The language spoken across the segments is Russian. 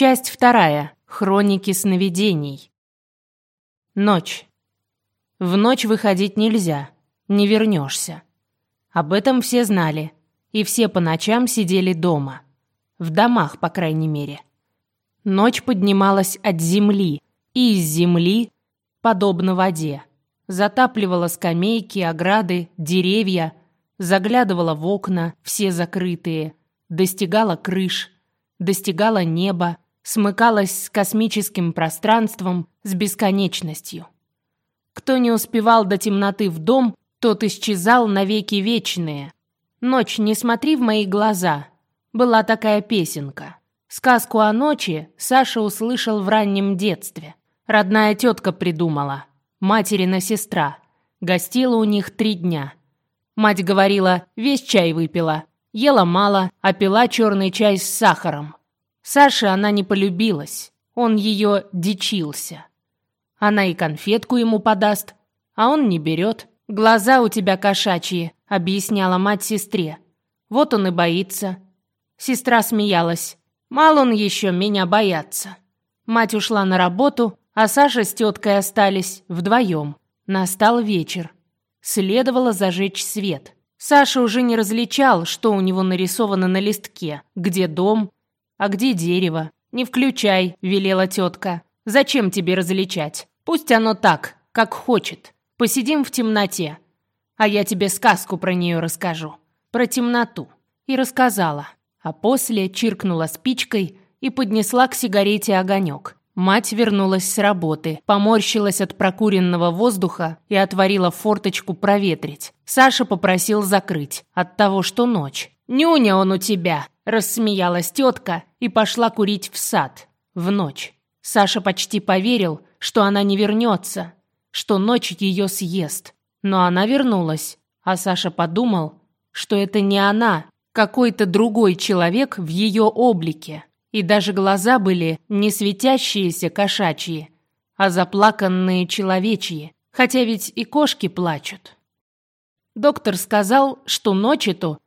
Часть вторая. Хроники сновидений. Ночь. В ночь выходить нельзя, не вернешься. Об этом все знали, и все по ночам сидели дома. В домах, по крайней мере. Ночь поднималась от земли, и из земли, подобно воде, затапливала скамейки, ограды, деревья, заглядывала в окна, все закрытые, достигала крыш, достигала неба, смыкалась с космическим пространством, с бесконечностью. Кто не успевал до темноты в дом, тот исчезал навеки вечные. «Ночь, не смотри в мои глаза» была такая песенка. Сказку о ночи Саша услышал в раннем детстве. Родная тетка придумала. Материна сестра. Гостила у них три дня. Мать говорила, весь чай выпила. Ела мало, а пила черный чай с сахаром. Саше она не полюбилась. Он ее дичился. Она и конфетку ему подаст, а он не берет. «Глаза у тебя кошачьи», — объясняла мать сестре. «Вот он и боится». Сестра смеялась. «Мал он еще меня бояться». Мать ушла на работу, а Саша с теткой остались вдвоем. Настал вечер. Следовало зажечь свет. Саша уже не различал, что у него нарисовано на листке, где дом, а где дерево. «Не включай», — велела тетка. «Зачем тебе различать? Пусть оно так, как хочет. Посидим в темноте. А я тебе сказку про нее расскажу. Про темноту». И рассказала. А после чиркнула спичкой и поднесла к сигарете огонек. Мать вернулась с работы, поморщилась от прокуренного воздуха и отворила форточку проветрить. Саша попросил закрыть, от того, что ночь. «Нюня он у тебя!» – рассмеялась тетка и пошла курить в сад. В ночь. Саша почти поверил, что она не вернется, что ночь ее съест. Но она вернулась, а Саша подумал, что это не она, какой-то другой человек в ее облике. И даже глаза были не светящиеся кошачьи, а заплаканные человечьи, хотя ведь и кошки плачут. Доктор сказал, что ночь эту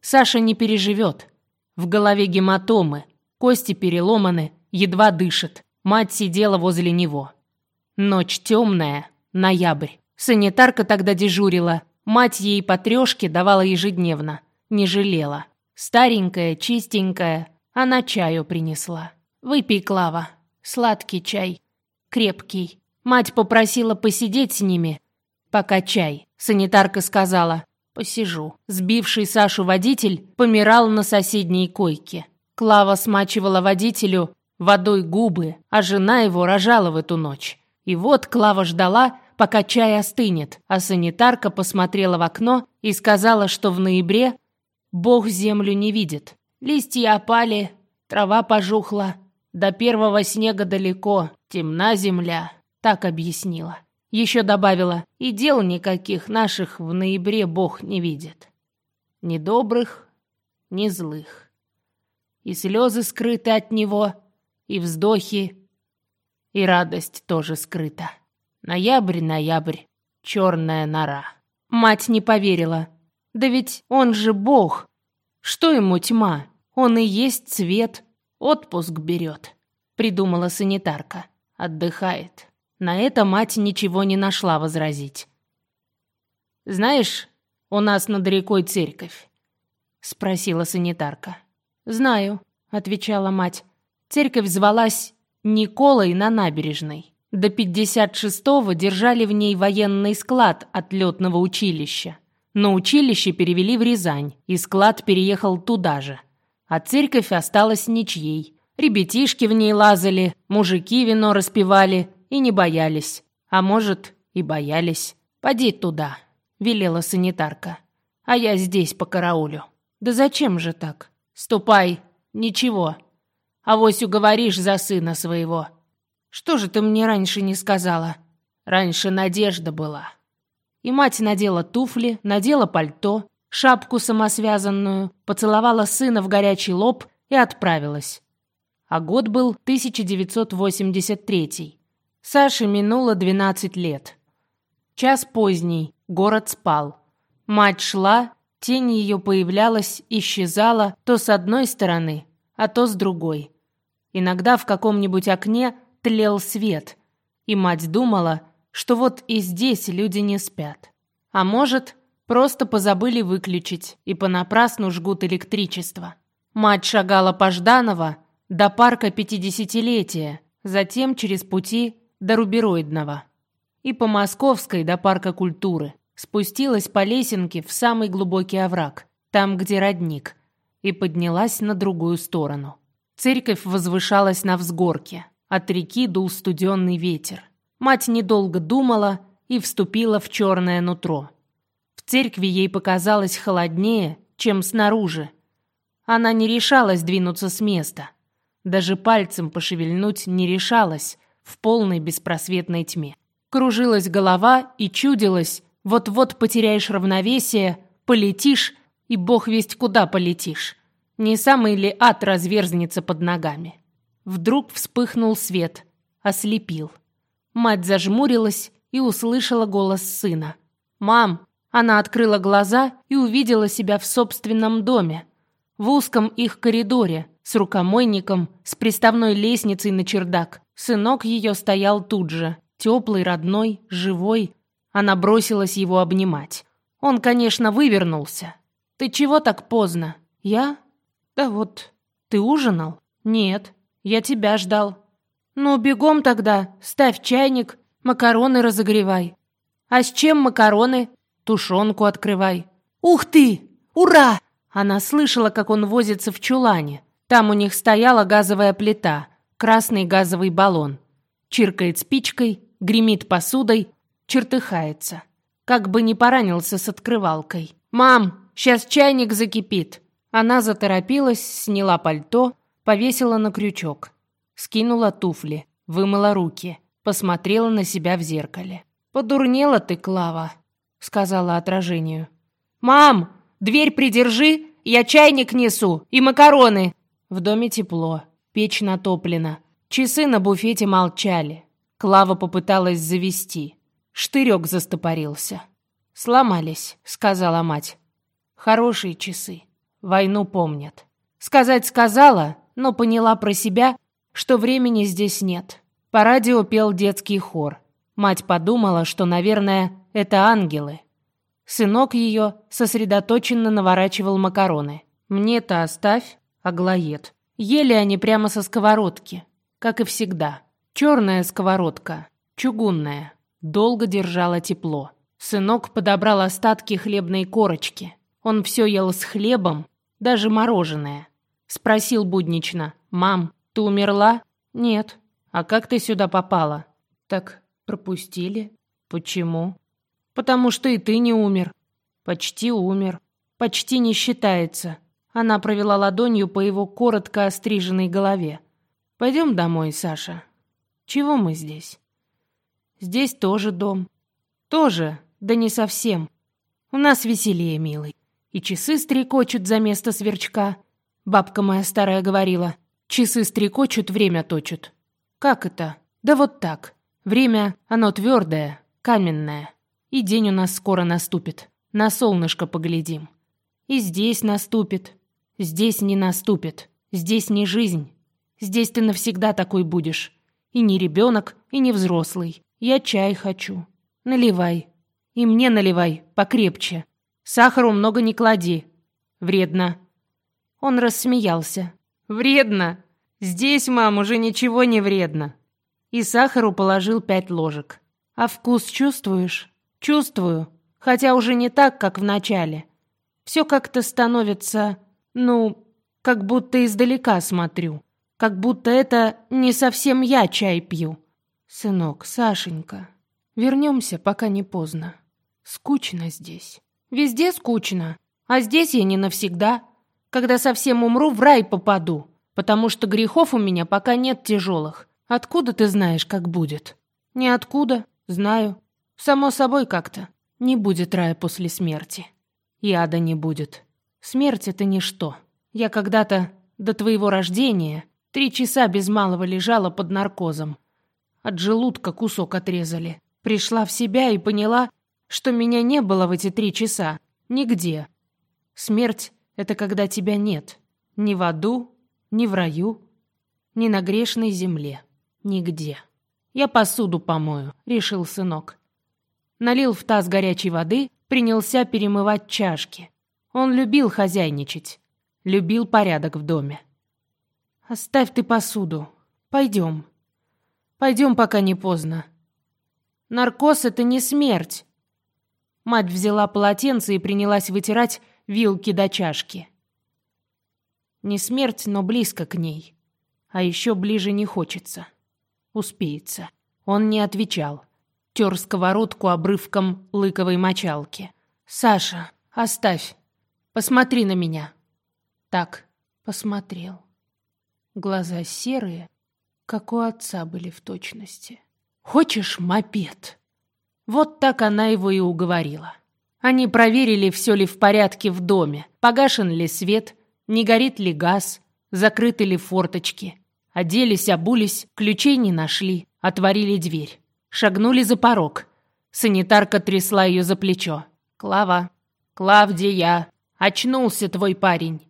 Саша не переживет. В голове гематомы, кости переломаны, едва дышит. Мать сидела возле него. Ночь темная, ноябрь. Санитарка тогда дежурила. Мать ей по трешке давала ежедневно. Не жалела. Старенькая, чистенькая, она чаю принесла. «Выпей, Клава. Сладкий чай. Крепкий». Мать попросила посидеть с ними, пока чай. Санитарка сказала «Посижу». Сбивший Сашу водитель помирал на соседней койке. Клава смачивала водителю водой губы, а жена его рожала в эту ночь. И вот Клава ждала, пока чай остынет, а санитарка посмотрела в окно и сказала, что в ноябре Бог землю не видит. Листья опали, трава пожухла, до первого снега далеко, темна земля, так объяснила. Еще добавила, и дел никаких наших в ноябре Бог не видит. Ни добрых, ни злых. И слезы скрыты от него, и вздохи, и радость тоже скрыта. Ноябрь, ноябрь, черная нора. Мать не поверила. Да ведь он же Бог. Что ему тьма? Он и есть цвет. Отпуск берет, придумала санитарка. Отдыхает. На это мать ничего не нашла возразить. «Знаешь, у нас над рекой церковь?» — спросила санитарка. «Знаю», — отвечала мать. Церковь звалась Николой на набережной. До 56-го держали в ней военный склад от летного училища. Но училище перевели в Рязань, и склад переехал туда же. А церковь осталась ничьей. Ребятишки в ней лазали, мужики вино распивали и не боялись. А может, и боялись. «Поди туда», — велела санитарка. «А я здесь по караулю». «Да зачем же так?» «Ступай, ничего. Авось уговоришь за сына своего». «Что же ты мне раньше не сказала?» «Раньше надежда была». И мать надела туфли, надела пальто, шапку самосвязанную, поцеловала сына в горячий лоб и отправилась. А год был 1983. Саше минуло 12 лет. Час поздний, город спал. Мать шла, тень ее появлялась, исчезала то с одной стороны, а то с другой. Иногда в каком-нибудь окне тлел свет, и мать думала, что вот и здесь люди не спят. А может, просто позабыли выключить и понапрасну жгут электричество. Мать шагала по Жданова до парка пятидесятилетия, затем через пути до Рубероидного. И по Московской до парка культуры. Спустилась по лесенке в самый глубокий овраг, там, где родник, и поднялась на другую сторону. Церковь возвышалась на взгорке. От реки дул студенный ветер. Мать недолго думала и вступила в черное нутро. В церкви ей показалось холоднее, чем снаружи. Она не решалась двинуться с места. Даже пальцем пошевельнуть не решалась в полной беспросветной тьме. Кружилась голова и чудилась, вот-вот потеряешь равновесие, полетишь, и бог весть куда полетишь. Не самый ли ад разверзнется под ногами? Вдруг вспыхнул свет, ослепил. Мать зажмурилась и услышала голос сына. «Мам!» Она открыла глаза и увидела себя в собственном доме. В узком их коридоре, с рукомойником, с приставной лестницей на чердак. Сынок ее стоял тут же, теплый, родной, живой. Она бросилась его обнимать. Он, конечно, вывернулся. «Ты чего так поздно?» «Я?» «Да вот. Ты ужинал?» «Нет. Я тебя ждал». «Ну, бегом тогда, ставь чайник, макароны разогревай». «А с чем макароны?» «Тушенку открывай». «Ух ты! Ура!» Она слышала, как он возится в чулане. Там у них стояла газовая плита, красный газовый баллон. Чиркает спичкой, гремит посудой, чертыхается. Как бы не поранился с открывалкой. «Мам, сейчас чайник закипит!» Она заторопилась, сняла пальто, повесила на крючок. Скинула туфли, вымыла руки, посмотрела на себя в зеркале. «Подурнела ты, Клава», — сказала отражению. «Мам, дверь придержи, я чайник несу и макароны». В доме тепло, печь натоплена. Часы на буфете молчали. Клава попыталась завести. Штырек застопорился. «Сломались», — сказала мать. «Хорошие часы. Войну помнят». Сказать сказала, но поняла про себя, что времени здесь нет. По радио пел детский хор. Мать подумала, что, наверное, это ангелы. Сынок ее сосредоточенно наворачивал макароны. «Мне-то оставь, аглоед». Ели они прямо со сковородки, как и всегда. Черная сковородка, чугунная, долго держала тепло. Сынок подобрал остатки хлебной корочки. Он все ел с хлебом, даже мороженое. Спросил буднично, «Мам, ты умерла? Нет. А как ты сюда попала? Так пропустили. Почему? Потому что и ты не умер. Почти умер. Почти не считается. Она провела ладонью по его коротко остриженной голове. Пойдем домой, Саша. Чего мы здесь? Здесь тоже дом. Тоже, да не совсем. У нас веселее, милый. И часы стрекочут за место сверчка. Бабка моя старая говорила. Часы стрекочут, время точат. Как это? Да вот так. Время, оно твердое, каменное. И день у нас скоро наступит. На солнышко поглядим. И здесь наступит. Здесь не наступит. Здесь не жизнь. Здесь ты навсегда такой будешь. И не ребенок, и не взрослый. Я чай хочу. Наливай. И мне наливай, покрепче. Сахару много не клади. Вредно. Он рассмеялся. «Вредно? Здесь, мам, уже ничего не вредно». И сахару положил пять ложек. «А вкус чувствуешь?» «Чувствую, хотя уже не так, как в начале. Все как-то становится, ну, как будто издалека смотрю. Как будто это не совсем я чай пью. Сынок, Сашенька, вернемся, пока не поздно. Скучно здесь. Везде скучно, а здесь я не навсегда. Когда совсем умру, в рай попаду, потому что грехов у меня пока нет тяжелых. Откуда ты знаешь, как будет? Ниоткуда, знаю. Само собой как-то. Не будет рая после смерти. И ада не будет. Смерть — это ничто. Я когда-то, до твоего рождения, три часа без малого лежала под наркозом. От желудка кусок отрезали. Пришла в себя и поняла, что меня не было в эти три часа. Нигде. Смерть это когда тебя нет. Ни в аду, ни в раю, ни на грешной земле. Нигде. «Я посуду помою», — решил сынок. Налил в таз горячей воды, принялся перемывать чашки. Он любил хозяйничать, любил порядок в доме. «Оставь ты посуду. Пойдем. Пойдем, пока не поздно. Наркоз — это не смерть». Мать взяла полотенце и принялась вытирать вилки до чашки. Не смерть, но близко к ней. А еще ближе не хочется. Успеется. Он не отвечал. Тер сковородку обрывком лыковой мочалки. «Саша, оставь. Посмотри на меня». Так, посмотрел. Глаза серые, как у отца были в точности. «Хочешь мопед?» Вот так она его и уговорила. Они проверили, все ли в порядке в доме, погашен ли свет, не горит ли газ, закрыты ли форточки. Оделись, обулись, ключей не нашли, отворили дверь. Шагнули за порог. Санитарка трясла ее за плечо. «Клава, Клавдия, очнулся твой парень.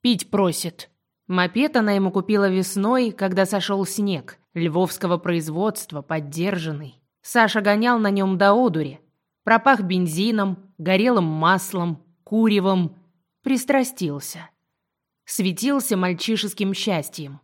Пить просит». Мопед она ему купила весной, когда сошел снег, львовского производства, поддержанный. Саша гонял на нем до одури. Пропах бензином, горелым маслом, куревом. Пристрастился светился мальчишеским счастьем.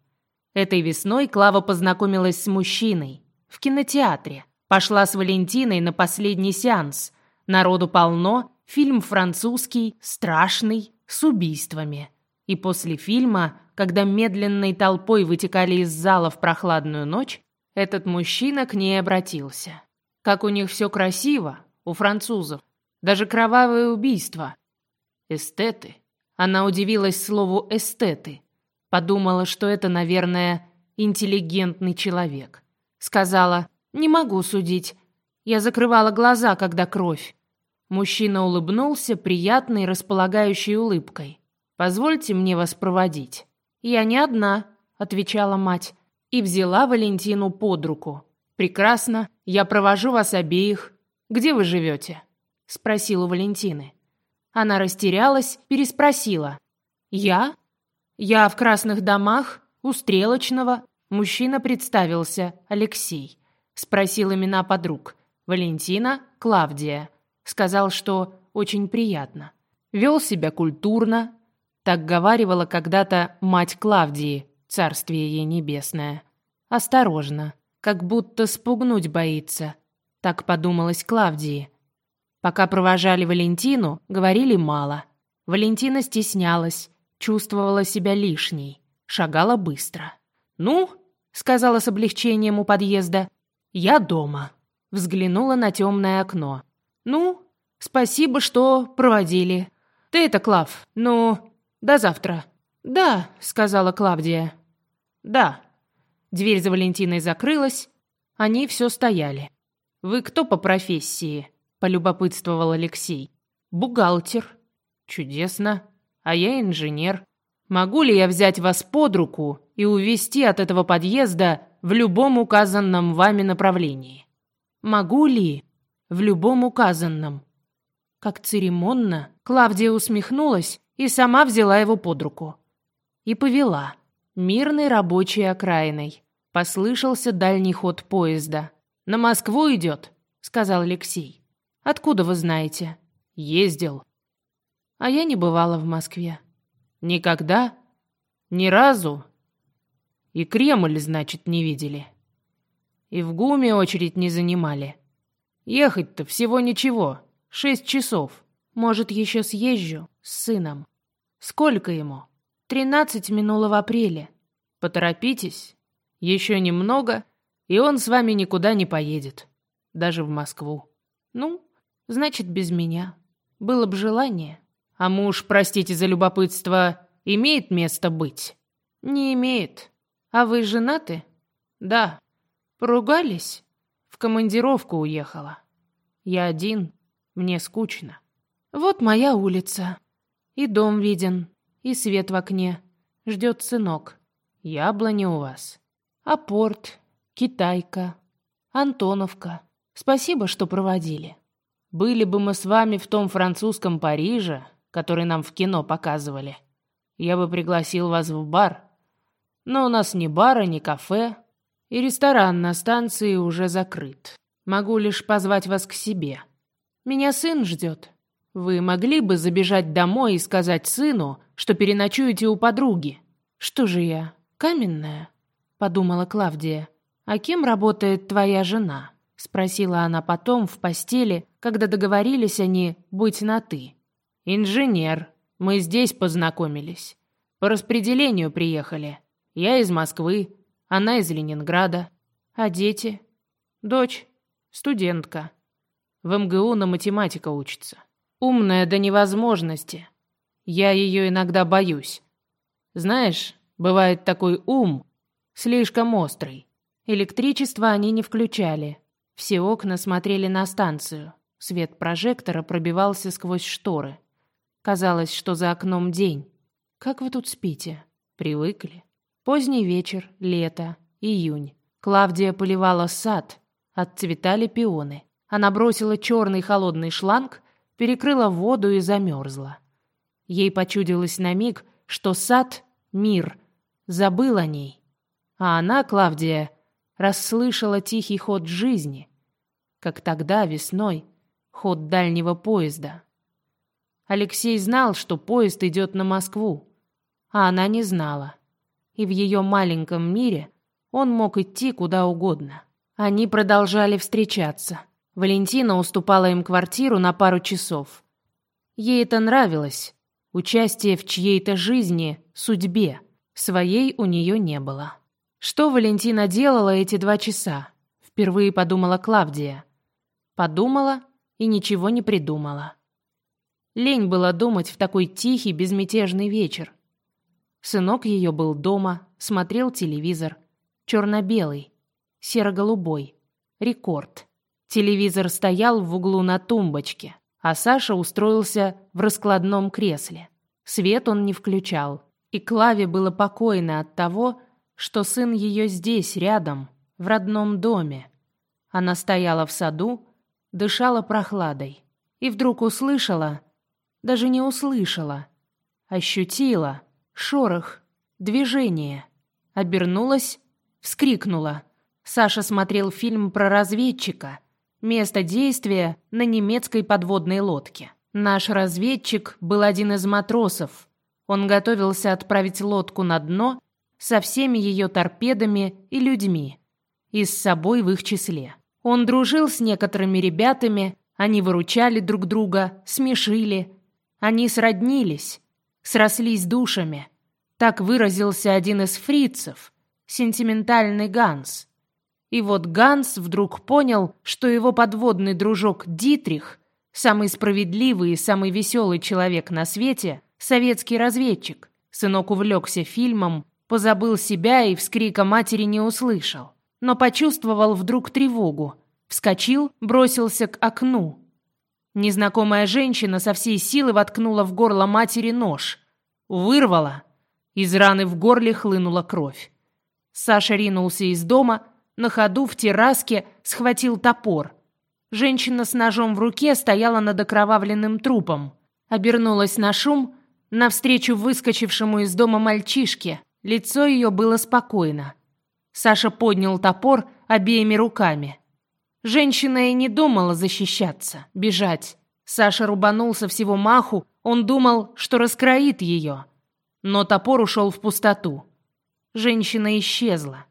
Этой весной Клава познакомилась с мужчиной в кинотеатре. Пошла с Валентиной на последний сеанс. Народу полно, фильм французский, страшный, с убийствами. И после фильма, когда медленной толпой вытекали из зала в прохладную ночь, этот мужчина к ней обратился. Как у них все красиво, у французов. Даже кровавые убийства. Эстеты. Она удивилась слову «эстеты». Подумала, что это, наверное, интеллигентный человек. Сказала «Не могу судить. Я закрывала глаза, когда кровь». Мужчина улыбнулся приятной, располагающей улыбкой. «Позвольте мне вас проводить». «Я не одна», — отвечала мать, и взяла Валентину под руку. «Прекрасно, я провожу вас обеих. Где вы живете?» — спросила у Валентины. Она растерялась, переспросила. «Я? Я в красных домах, у Стрелочного». Мужчина представился, Алексей. Спросил имена подруг. Валентина, Клавдия. Сказал, что очень приятно. Вел себя культурно. Так говаривала когда-то мать Клавдии, царствие ей небесное. Осторожно, как будто спугнуть боится. Так подумалось Клавдии. Пока провожали Валентину, говорили мало. Валентина стеснялась, чувствовала себя лишней, шагала быстро. «Ну», — сказала с облегчением у подъезда, — «я дома». Взглянула на темное окно. «Ну, спасибо, что проводили. Ты это, Клав, ну, до завтра». «Да», — сказала Клавдия. «Да». Дверь за Валентиной закрылась, они все стояли. «Вы кто по профессии?» — полюбопытствовал Алексей. «Бухгалтер». «Чудесно. А я инженер. Могу ли я взять вас под руку и увезти от этого подъезда в любом указанном вами направлении?» «Могу ли?» «В любом указанном». Как церемонно, Клавдия усмехнулась и сама взяла его под руку. И повела. Мирной рабочей окраиной. Послышался дальний ход поезда. «На Москву идет», — сказал Алексей. Откуда вы знаете? Ездил. А я не бывала в Москве. Никогда? Ни разу? И Кремль, значит, не видели. И в ГУМе очередь не занимали. Ехать-то всего ничего. Шесть часов. Может, еще съезжу с сыном. Сколько ему? Тринадцать минуло в апреле. Поторопитесь. Еще немного, и он с вами никуда не поедет. Даже в Москву. Ну, Значит, без меня. Было бы желание. А муж, простите за любопытство, имеет место быть? Не имеет. А вы женаты? Да. Поругались? В командировку уехала. Я один. Мне скучно. Вот моя улица. И дом виден, и свет в окне. Ждет сынок. Яблони у вас. А порт, Китайка, Антоновка. Спасибо, что проводили. Были бы мы с вами в том французском Париже, который нам в кино показывали, я бы пригласил вас в бар. Но у нас ни бара, ни кафе, и ресторан на станции уже закрыт. Могу лишь позвать вас к себе. Меня сын ждет. Вы могли бы забежать домой и сказать сыну, что переночуете у подруги. Что же я, каменная? Подумала Клавдия. А кем работает твоя жена? Спросила она потом в постели, когда договорились они быть на «ты». «Инженер. Мы здесь познакомились. По распределению приехали. Я из Москвы, она из Ленинграда. А дети? Дочь. Студентка. В МГУ на математика учится. Умная до невозможности. Я ее иногда боюсь. Знаешь, бывает такой ум, слишком острый. Электричество они не включали. Все окна смотрели на станцию. Свет прожектора пробивался сквозь шторы. Казалось, что за окном день. Как вы тут спите? Привыкли? Поздний вечер, лето, июнь. Клавдия поливала сад. Отцветали пионы. Она бросила черный холодный шланг, перекрыла воду и замерзла. Ей почудилось на миг, что сад — мир, забыл о ней. А она, Клавдия, расслышала тихий ход жизни, как тогда, весной, ход дальнего поезда. Алексей знал, что поезд идет на Москву, а она не знала. И в ее маленьком мире он мог идти куда угодно. Они продолжали встречаться. Валентина уступала им квартиру на пару часов. Ей это нравилось. Участие в чьей-то жизни, судьбе. Своей у нее не было. Что Валентина делала эти два часа? Впервые подумала Клавдия. Подумала и ничего не придумала. Лень было думать в такой тихий, безмятежный вечер. Сынок ее был дома, смотрел телевизор. Черно-белый, серо-голубой. Рекорд. Телевизор стоял в углу на тумбочке, а Саша устроился в раскладном кресле. Свет он не включал. И Клаве было покойно от того, что сын ее здесь, рядом, в родном доме. Она стояла в саду, дышала прохладой. И вдруг услышала, даже не услышала, ощутила шорох, движение. Обернулась, вскрикнула. Саша смотрел фильм про разведчика. Место действия на немецкой подводной лодке. Наш разведчик был один из матросов. Он готовился отправить лодку на дно со всеми ее торпедами и людьми, и с собой в их числе. Он дружил с некоторыми ребятами, они выручали друг друга, смешили, они сроднились, срослись душами. Так выразился один из фрицев, сентиментальный Ганс. И вот Ганс вдруг понял, что его подводный дружок Дитрих, самый справедливый и самый веселый человек на свете, советский разведчик. Сынок увлекся фильмом, позабыл себя и вскрика матери не услышал, но почувствовал вдруг тревогу. Вскочил, бросился к окну, Незнакомая женщина со всей силы воткнула в горло матери нож. Вырвала. Из раны в горле хлынула кровь. Саша ринулся из дома, на ходу в терраске схватил топор. Женщина с ножом в руке стояла над окровавленным трупом. Обернулась на шум, навстречу выскочившему из дома мальчишке. Лицо ее было спокойно. Саша поднял топор обеими руками. Женщина и не думала защищаться, бежать. Саша рубанулся всего маху, он думал, что раскроит ее. Но топор ушел в пустоту. Женщина исчезла.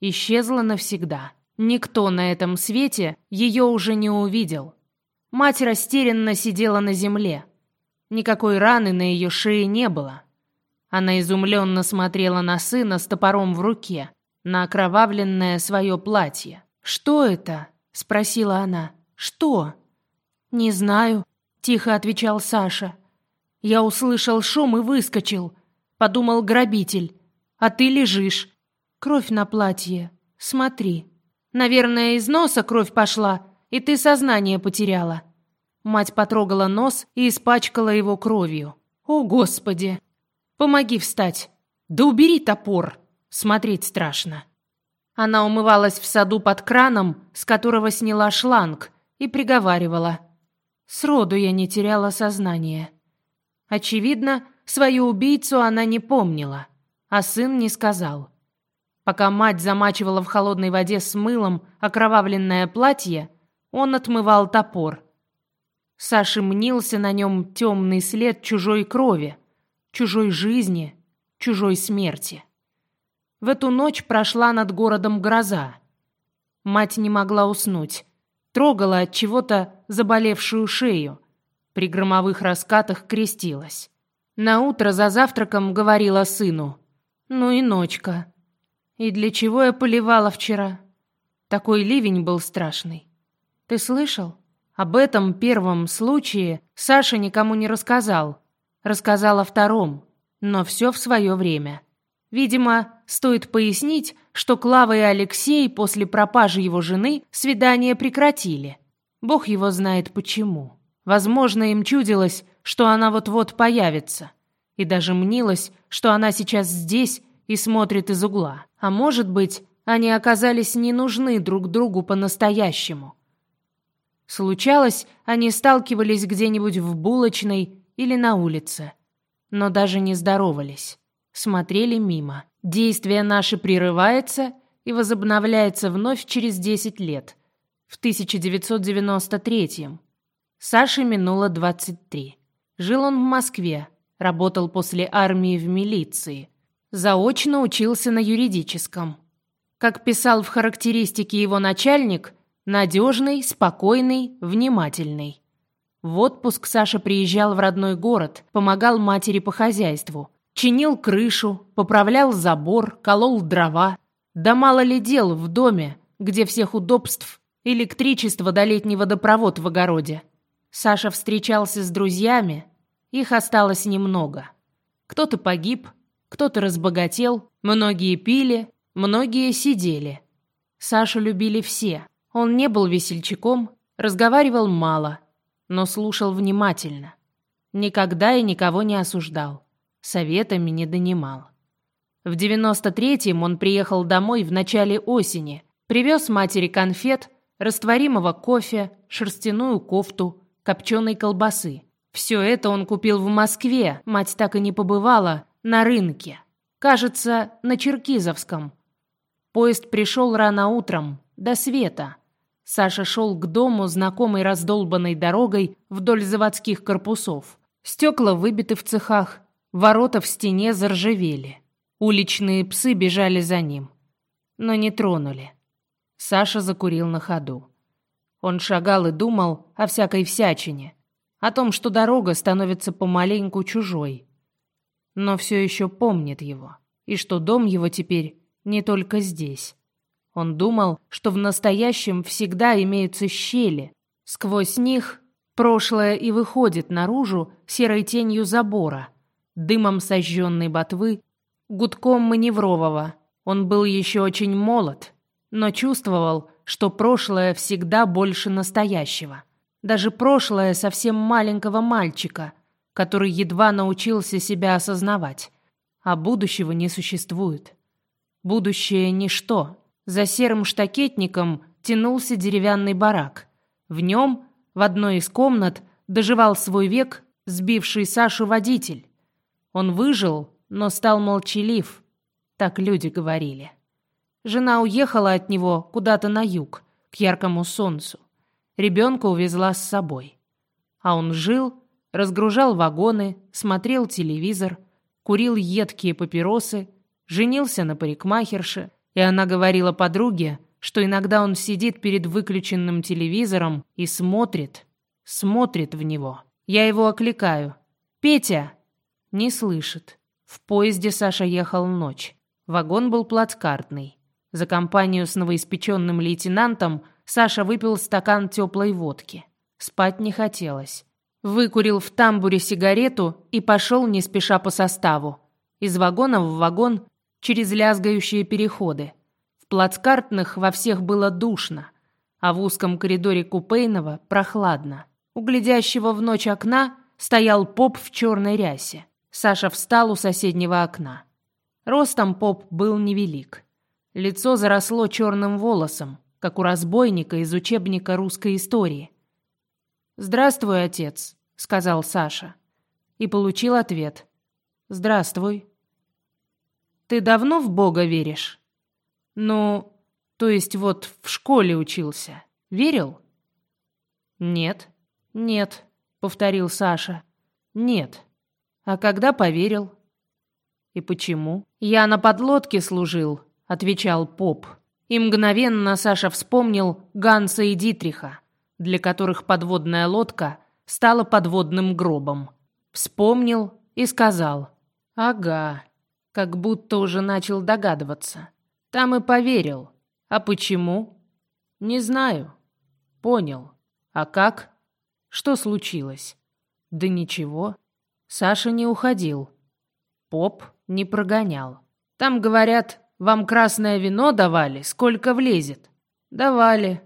Исчезла навсегда. Никто на этом свете ее уже не увидел. Мать растерянно сидела на земле. Никакой раны на ее шее не было. Она изумленно смотрела на сына с топором в руке, на окровавленное свое платье. «Что это?» Спросила она. Что? Не знаю, тихо отвечал Саша. Я услышал шум и выскочил. Подумал грабитель. А ты лежишь. Кровь на платье. Смотри. Наверное, из носа кровь пошла, и ты сознание потеряла. Мать потрогала нос и испачкала его кровью. О, господи. Помоги встать. Да убери топор. Смотреть страшно. Она умывалась в саду под краном, с которого сняла шланг, и приговаривала. Сроду я не теряла сознание. Очевидно, свою убийцу она не помнила. а сын не сказал. Пока мать замачивала в холодной воде с мылом окровавленное платье, он отмывал топор. Саше мнился на нем темный след чужой крови, чужой жизни, чужой смерти. В эту ночь прошла над городом гроза. Мать не могла уснуть, трогала от чего-то заболевшую шею, при громовых раскатах крестилась. На утро за завтраком говорила сыну: "Ну и ночка. И для чего я поливала вчера? Такой ливень был страшный. Ты слышал? Об этом первом случае Саша никому не рассказал. Рассказал о втором, но все в свое время. Видимо, стоит пояснить, что Клава и Алексей после пропажи его жены свидание прекратили. Бог его знает почему. Возможно, им чудилось, что она вот-вот появится. И даже мнилось, что она сейчас здесь и смотрит из угла. А может быть, они оказались не нужны друг другу по-настоящему. Случалось, они сталкивались где-нибудь в булочной или на улице, но даже не здоровались, смотрели мимо. Действие наше прерывается и возобновляется вновь через 10 лет, в 1993 Саше минуло 23. Жил он в Москве, работал после армии в милиции – Заочно учился на юридическом. Как писал в характеристике его начальник, надежный, спокойный, внимательный. В отпуск Саша приезжал в родной город, помогал матери по хозяйству. Чинил крышу, поправлял забор, колол дрова. Да мало ли дел в доме, где всех удобств, электричество да летний водопровод в огороде. Саша встречался с друзьями, их осталось немного. Кто-то погиб, кто-то разбогател, многие пили, многие сидели. Сашу любили все. Он не был весельчаком, разговаривал мало, но слушал внимательно. Никогда и никого не осуждал, советами не донимал. В 93-м он приехал домой в начале осени, привез матери конфет, растворимого кофе, шерстяную кофту, копченой колбасы. Все это он купил в Москве, мать так и не побывала, на рынке. Кажется, на Черкизовском. Поезд пришел рано утром, до света. Саша шел к дому знакомой раздолбанной дорогой вдоль заводских корпусов. Стекла выбиты в цехах, ворота в стене заржавели. Уличные псы бежали за ним, но не тронули. Саша закурил на ходу. Он шагал и думал о всякой всячине, о том, что дорога становится помаленьку чужой, но все еще помнит его, и что дом его теперь не только здесь. Он думал, что в настоящем всегда имеются щели. Сквозь них прошлое и выходит наружу серой тенью забора, дымом сожженной ботвы, гудком маневрового. Он был еще очень молод, но чувствовал, что прошлое всегда больше настоящего. Даже прошлое совсем маленького мальчика – который едва научился себя осознавать. А будущего не существует. Будущее – ничто. За серым штакетником тянулся деревянный барак. В нем, в одной из комнат, доживал свой век сбивший Сашу водитель. Он выжил, но стал молчалив. Так люди говорили. Жена уехала от него куда-то на юг, к яркому солнцу. Ребенка увезла с собой. А он жил разгружал вагоны, смотрел телевизор, курил едкие папиросы, женился на парикмахерше, и она говорила подруге, что иногда он сидит перед выключенным телевизором и смотрит, смотрит в него. Я его окликаю. «Петя!» Не слышит. В поезде Саша ехал ночь. Вагон был плацкартный. За компанию с новоиспеченным лейтенантом Саша выпил стакан теплой водки. Спать не хотелось. Выкурил в тамбуре сигарету и пошел не спеша по составу. Из вагона в вагон, через лязгающие переходы. В плацкартных во всех было душно, а в узком коридоре купейного прохладно. У глядящего в ночь окна стоял поп в черной рясе. Саша встал у соседнего окна. Ростом поп был невелик. Лицо заросло черным волосом, как у разбойника из учебника русской истории. «Здравствуй, отец», — сказал Саша. И получил ответ. «Здравствуй». ты давно в Бога веришь? Ну, то есть вот в школе учился. Верил? Нет. Нет, повторил Саша. Нет. А когда поверил? И почему? Я на подлодке служил, отвечал поп. И мгновенно Саша вспомнил Ганса и Дитриха, для которых подводная лодка стала подводным гробом. Вспомнил и сказал: "Ага", как будто уже начал догадываться. Там и поверил. А почему? Не знаю. Понял. А как? Что случилось? Да ничего. Саша не уходил. Поп не прогонял. Там, говорят, вам красное вино давали, сколько влезет. Давали,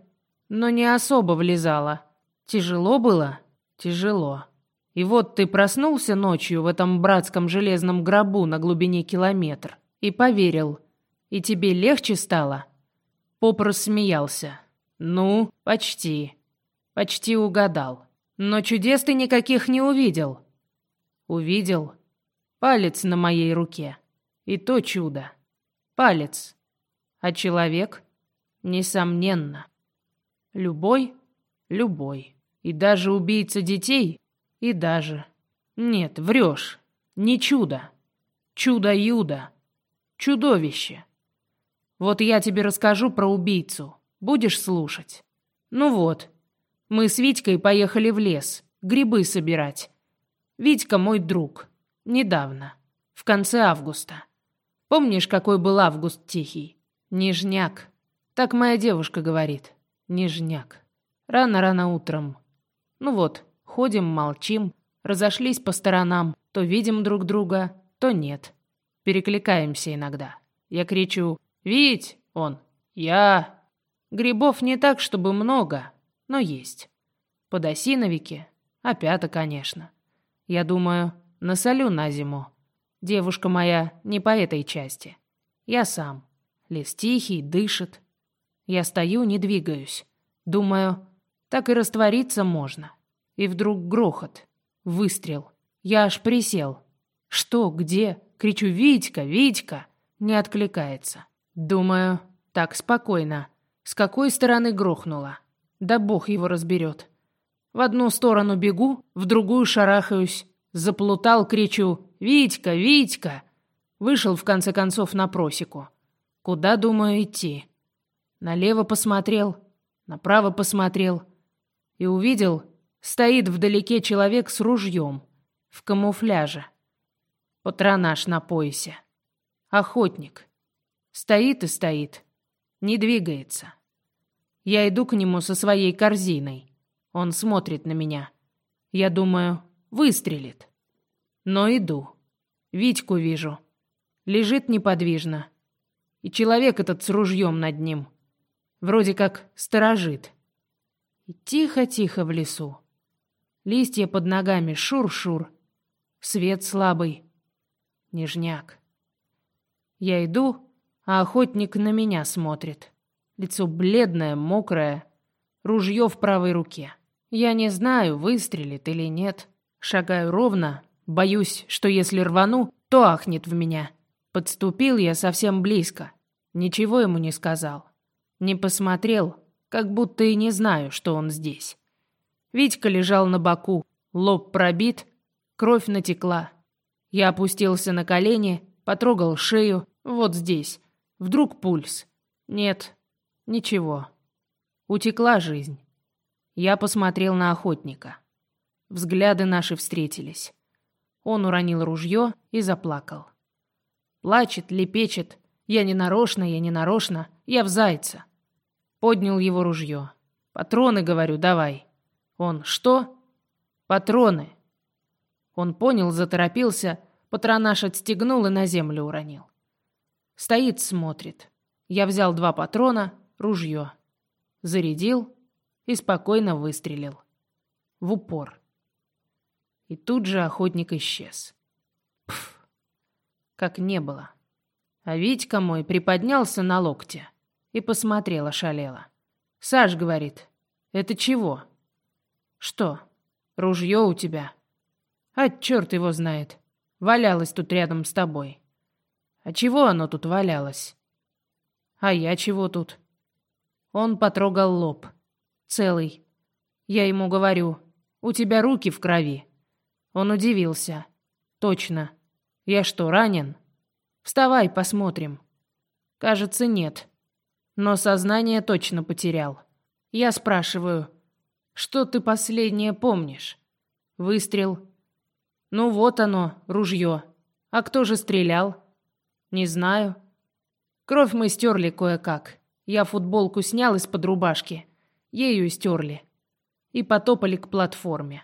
но не особо влезало. Тяжело было? Тяжело. И вот ты проснулся ночью в этом братском железном гробу на глубине километр и поверил. И тебе легче стало? Поп рассмеялся. Ну, почти. Почти угадал. Но чудес ты никаких не увидел. Увидел. Палец на моей руке. И то чудо. Палец. А человек? Несомненно. Любой? Любой. И даже убийца детей? И даже. Нет, врешь. Не чудо. Чудо-юдо. Чудовище. Вот я тебе расскажу про убийцу. Будешь слушать? Ну вот. Мы с Витькой поехали в лес. Грибы собирать. Витька мой друг. Недавно. В конце августа. Помнишь, какой был август тихий? Нежняк. Так моя девушка говорит. Нежняк. Рано-рано утром. Ну вот, ходим, молчим, разошлись по сторонам. То видим друг друга, то нет. Перекликаемся иногда. Я кричу «Вить!» Он «Я!» Грибов не так, чтобы много, но есть. Подосиновики, опята, конечно. Я думаю, насолю на зиму. Девушка моя не по этой части. Я сам. Лес тихий, дышит. Я стою, не двигаюсь. Думаю, так и раствориться можно. И вдруг грохот. Выстрел. Я аж присел. Что, где? Кричу «Витька! Витька!» Не откликается. Думаю, так спокойно. С какой стороны грохнуло? Да бог его разберет. В одну сторону бегу, в другую шарахаюсь. Заплутал, кричу «Витька! Витька!» Вышел, в конце концов, на просеку. Куда, думаю, идти? Налево посмотрел, направо посмотрел. И увидел, стоит вдалеке человек с ружьем, в камуфляже. Патронаж на поясе. Охотник. Стоит и стоит. Не двигается. Я иду к нему со своей корзиной. Он смотрит на меня. Я думаю, выстрелит. Но иду. Витьку вижу. Лежит неподвижно. И человек этот с ружьем над ним. Вроде как сторожит. И тихо-тихо в лесу. Листья под ногами шур-шур. Свет слабый. Нежняк. Я иду, а охотник на меня смотрит. Лицо бледное, мокрое, ружье в правой руке. Я не знаю, выстрелит или нет. Шагаю ровно, Боюсь, что если рвану, то ахнет в меня. Подступил я совсем близко. Ничего ему не сказал. Не посмотрел, как будто и не знаю, что он здесь. Витька лежал на боку, лоб пробит, кровь натекла. Я опустился на колени, потрогал шею, вот здесь. Вдруг пульс. Нет, ничего. Утекла жизнь. Я посмотрел на охотника. Взгляды наши встретились. Он уронил ружье и заплакал. Плачет, лепечет. Я не нарочно, я не нарочно. Я в зайца. Поднял его ружье. Патроны, говорю, давай. Он, что? Патроны. Он понял, заторопился, патронаж отстегнул и на землю уронил. Стоит, смотрит. Я взял два патрона, ружье. Зарядил и спокойно выстрелил. В упор. И тут же охотник исчез. Пф, как не было. А Витька мой приподнялся на локте и посмотрел ошалело. «Саш, — говорит, — это чего?» «Что? Ружье у тебя?» «А черт его знает. Валялась тут рядом с тобой». А чего оно тут валялось? А я чего тут? Он потрогал лоб. Целый. Я ему говорю, у тебя руки в крови. Он удивился. Точно. Я что, ранен? Вставай, посмотрим. Кажется, нет. Но сознание точно потерял. Я спрашиваю, что ты последнее помнишь? Выстрел. Ну вот оно, ружье. А кто же стрелял? Не знаю. Кровь мы стерли кое-как. Я футболку снял из-под рубашки. Ею стерли. И потопали к платформе.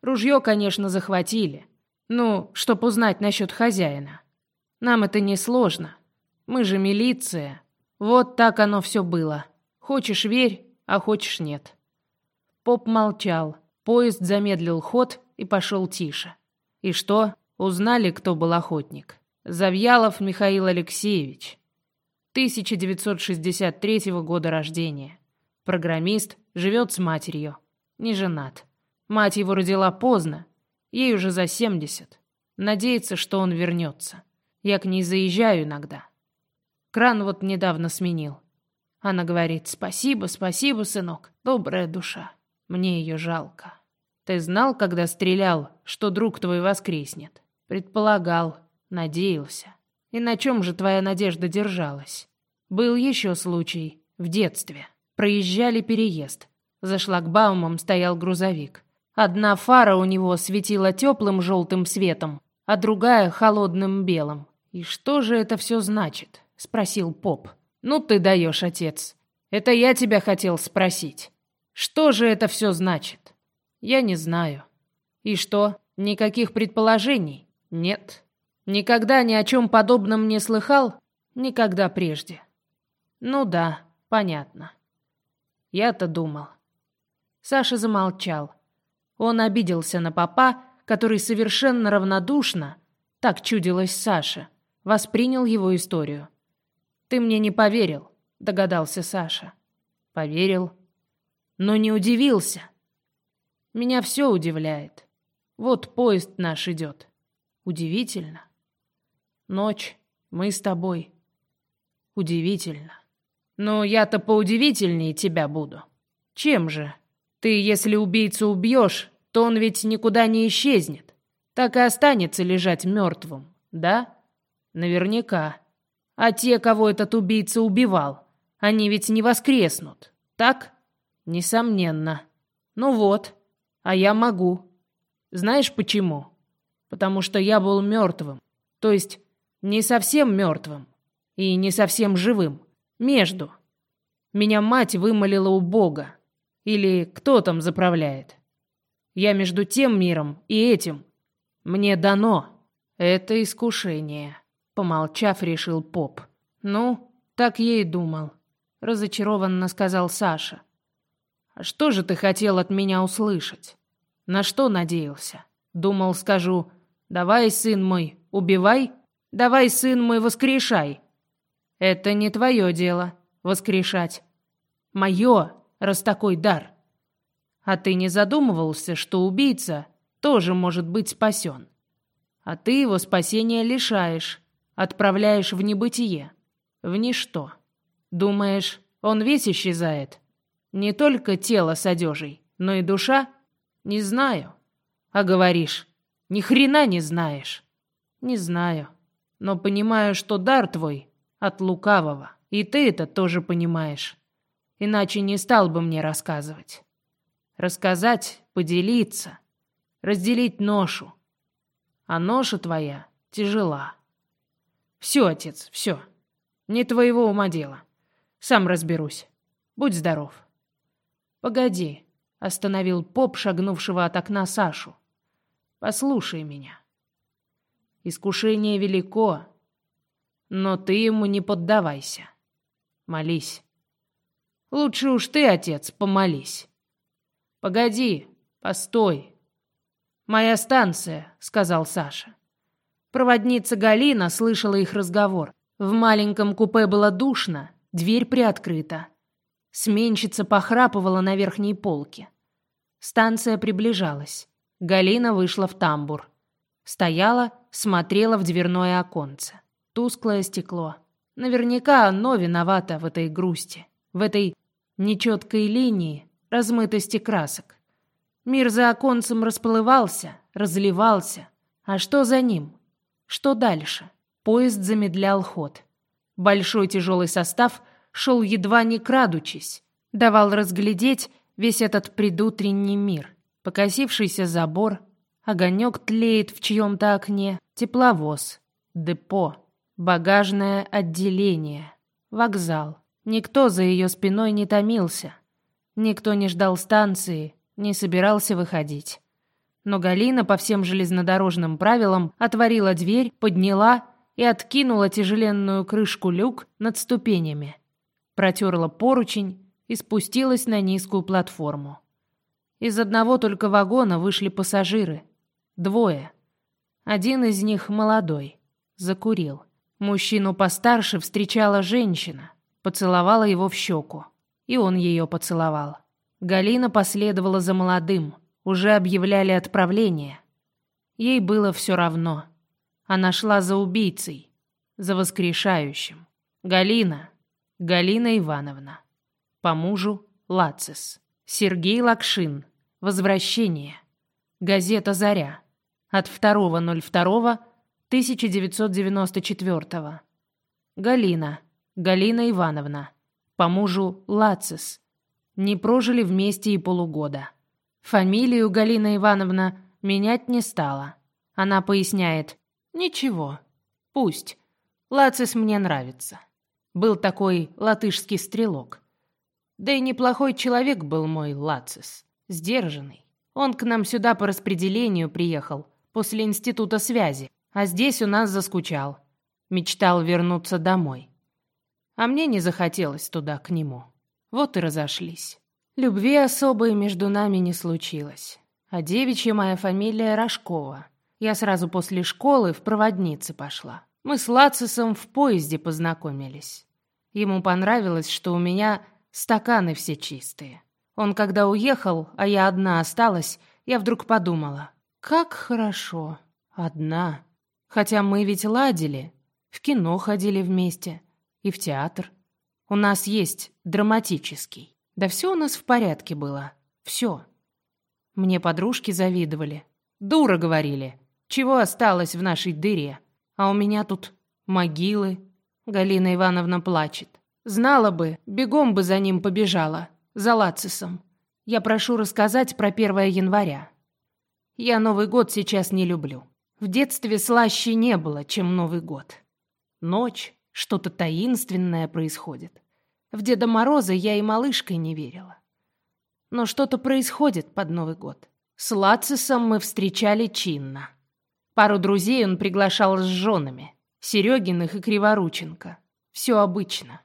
Ружье, конечно, захватили. Ну, чтоб узнать насчет хозяина. Нам это не сложно. Мы же милиция. Вот так оно все было. Хочешь верь, а хочешь нет. Поп молчал. Поезд замедлил ход и пошел тише. И что? Узнали, кто был охотник. Завьялов Михаил Алексеевич. 1963 года рождения. Программист, живет с матерью. Не женат. Мать его родила поздно, ей уже за 70. Надеется, что он вернется. Я к ней заезжаю иногда. Кран вот недавно сменил. Она говорит, спасибо, спасибо, сынок, добрая душа. Мне ее жалко. Ты знал, когда стрелял, что друг твой воскреснет? Предполагал, надеялся. И на чем же твоя надежда держалась? Был еще случай, в детстве. Проезжали переезд. За шлагбаумом стоял грузовик. Одна фара у него светила теплым желтым светом, а другая — холодным белым. «И что же это все значит?» — спросил поп. «Ну ты даешь, отец. Это я тебя хотел спросить. Что же это все значит?» «Я не знаю». «И что, никаких предположений?» «Нет». «Никогда ни о чем подобном не слыхал?» «Никогда прежде». «Ну да, понятно». Я-то думал. Саша замолчал. Он обиделся на папа, который совершенно равнодушно, так чудилось Саше, воспринял его историю. «Ты мне не поверил», — догадался Саша. «Поверил. Но не удивился. Меня все удивляет. Вот поезд наш идет. Удивительно. Ночь, мы с тобой. Удивительно. Но я-то поудивительнее тебя буду. Чем же? Ты, если убийцу убьешь, то он ведь никуда не исчезнет. Так и останется лежать мертвым, да? Наверняка. А те, кого этот убийца убивал, они ведь не воскреснут, так? Несомненно. Ну вот, а я могу. Знаешь почему? Потому что я был мертвым. То есть не совсем мертвым и не совсем живым. Между. Меня мать вымолила у Бога. Или кто там заправляет? Я между тем миром и этим. Мне дано. Это искушение. Помолчав, решил поп. Ну, так и думал. Разочарованно сказал Саша. А что же ты хотел от меня услышать? На что надеялся? Думал, скажу, давай, сын мой, убивай, давай, сын мой, воскрешай. Это не твое дело, воскрешать. Мое, раз такой дар. А ты не задумывался, что убийца тоже может быть спасен? А ты его спасения лишаешь, отправляешь в небытие, в ничто. Думаешь, он весь исчезает? Не только тело с одежей, но и душа? Не знаю. А говоришь, ни хрена не знаешь. Не знаю, но понимаю, что дар твой от лукавого, и ты это тоже понимаешь. Иначе не стал бы мне рассказывать. Рассказать, поделиться, разделить ношу. А ноша твоя тяжела. Все, отец, все. Не твоего ума дело. Сам разберусь. Будь здоров. Погоди, остановил поп, шагнувшего от окна Сашу. Послушай меня. Искушение велико, но ты ему не поддавайся. Молись. Лучше уж ты, отец, помолись. Погоди, постой. Моя станция, сказал Саша. Проводница Галина слышала их разговор. В маленьком купе было душно, дверь приоткрыта. Сменщица похрапывала на верхней полке. Станция приближалась. Галина вышла в тамбур. Стояла, смотрела в дверное оконце. Тусклое стекло. Наверняка оно виновато в этой грусти, в этой нечеткой линии, размытости красок. Мир за оконцем расплывался, разливался. А что за ним? Что дальше? Поезд замедлял ход. Большой тяжелый состав шел едва не крадучись, давал разглядеть весь этот предутренний мир. Покосившийся забор, огонек тлеет в чьем-то окне, тепловоз, депо, багажное отделение, вокзал. Никто за ее спиной не томился. Никто не ждал станции, не собирался выходить. Но Галина по всем железнодорожным правилам отворила дверь, подняла и откинула тяжеленную крышку люк над ступенями. Протерла поручень и спустилась на низкую платформу. Из одного только вагона вышли пассажиры. Двое. Один из них молодой. Закурил. Мужчину постарше встречала женщина. Поцеловала его в щеку. И он ее поцеловал. Галина последовала за молодым. Уже объявляли отправление. Ей было все равно. Она шла за убийцей, за воскрешающим. Галина, Галина Ивановна. По мужу Лацис. Сергей Лакшин. Возвращение. Газета «Заря». От 2.02.1994. Галина. Галина Ивановна. По мужу Лацис. Не прожили вместе и полугода. Фамилию Галина Ивановна менять не стала. Она поясняет, «Ничего, пусть. Лацис мне нравится. Был такой латышский стрелок. Да и неплохой человек был мой Лацис, сдержанный. Он к нам сюда по распределению приехал, после института связи, а здесь у нас заскучал. Мечтал вернуться домой. А мне не захотелось туда к нему. Вот и разошлись. Любви особой между нами не случилось. А девичья моя фамилия Рожкова. Я сразу после школы в проводницы пошла. Мы с Лацисом в поезде познакомились. Ему понравилось, что у меня стаканы все чистые. Он когда уехал, а я одна осталась, я вдруг подумала, как хорошо, одна. Хотя мы ведь ладили, в кино ходили вместе и в театр. У нас есть драматический. Да все у нас в порядке было. Все. Мне подружки завидовали. Дура, говорили. Чего осталось в нашей дыре? А у меня тут могилы. Галина Ивановна плачет. Знала бы, бегом бы за ним побежала. За Лацисом. Я прошу рассказать про 1 января. Я Новый год сейчас не люблю. В детстве слаще не было, чем Новый год. Ночь, что-то таинственное происходит. В Деда Мороза я и малышкой не верила. Но что-то происходит под Новый год. С Лацисом мы встречали чинно. Пару друзей он приглашал с женами. Серегиных и Криворученко. Все обычно.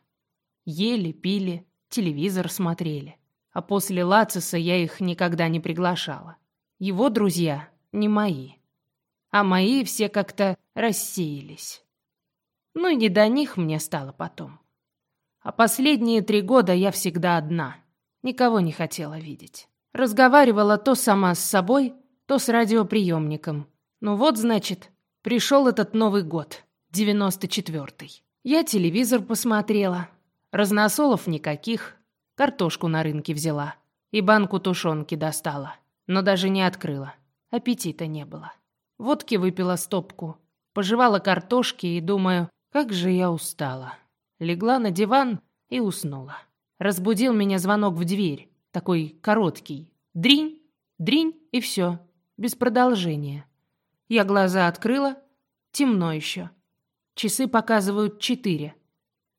Ели, пили, телевизор смотрели. А после Лациса я их никогда не приглашала. Его друзья не мои. А мои все как-то рассеялись. Ну и не до них мне стало потом. А последние три года я всегда одна. Никого не хотела видеть. Разговаривала то сама с собой, то с радиоприемником. Ну вот, значит, пришел этот Новый год, 94-й. Я телевизор посмотрела. Разносолов никаких. Картошку на рынке взяла. И банку тушенки достала. Но даже не открыла. Аппетита не было. Водки выпила стопку. Пожевала картошки и думаю, как же я устала. Легла на диван и уснула. Разбудил меня звонок в дверь, такой короткий. Дринь, дринь и все, без продолжения. Я глаза открыла, темно еще. Часы показывают четыре.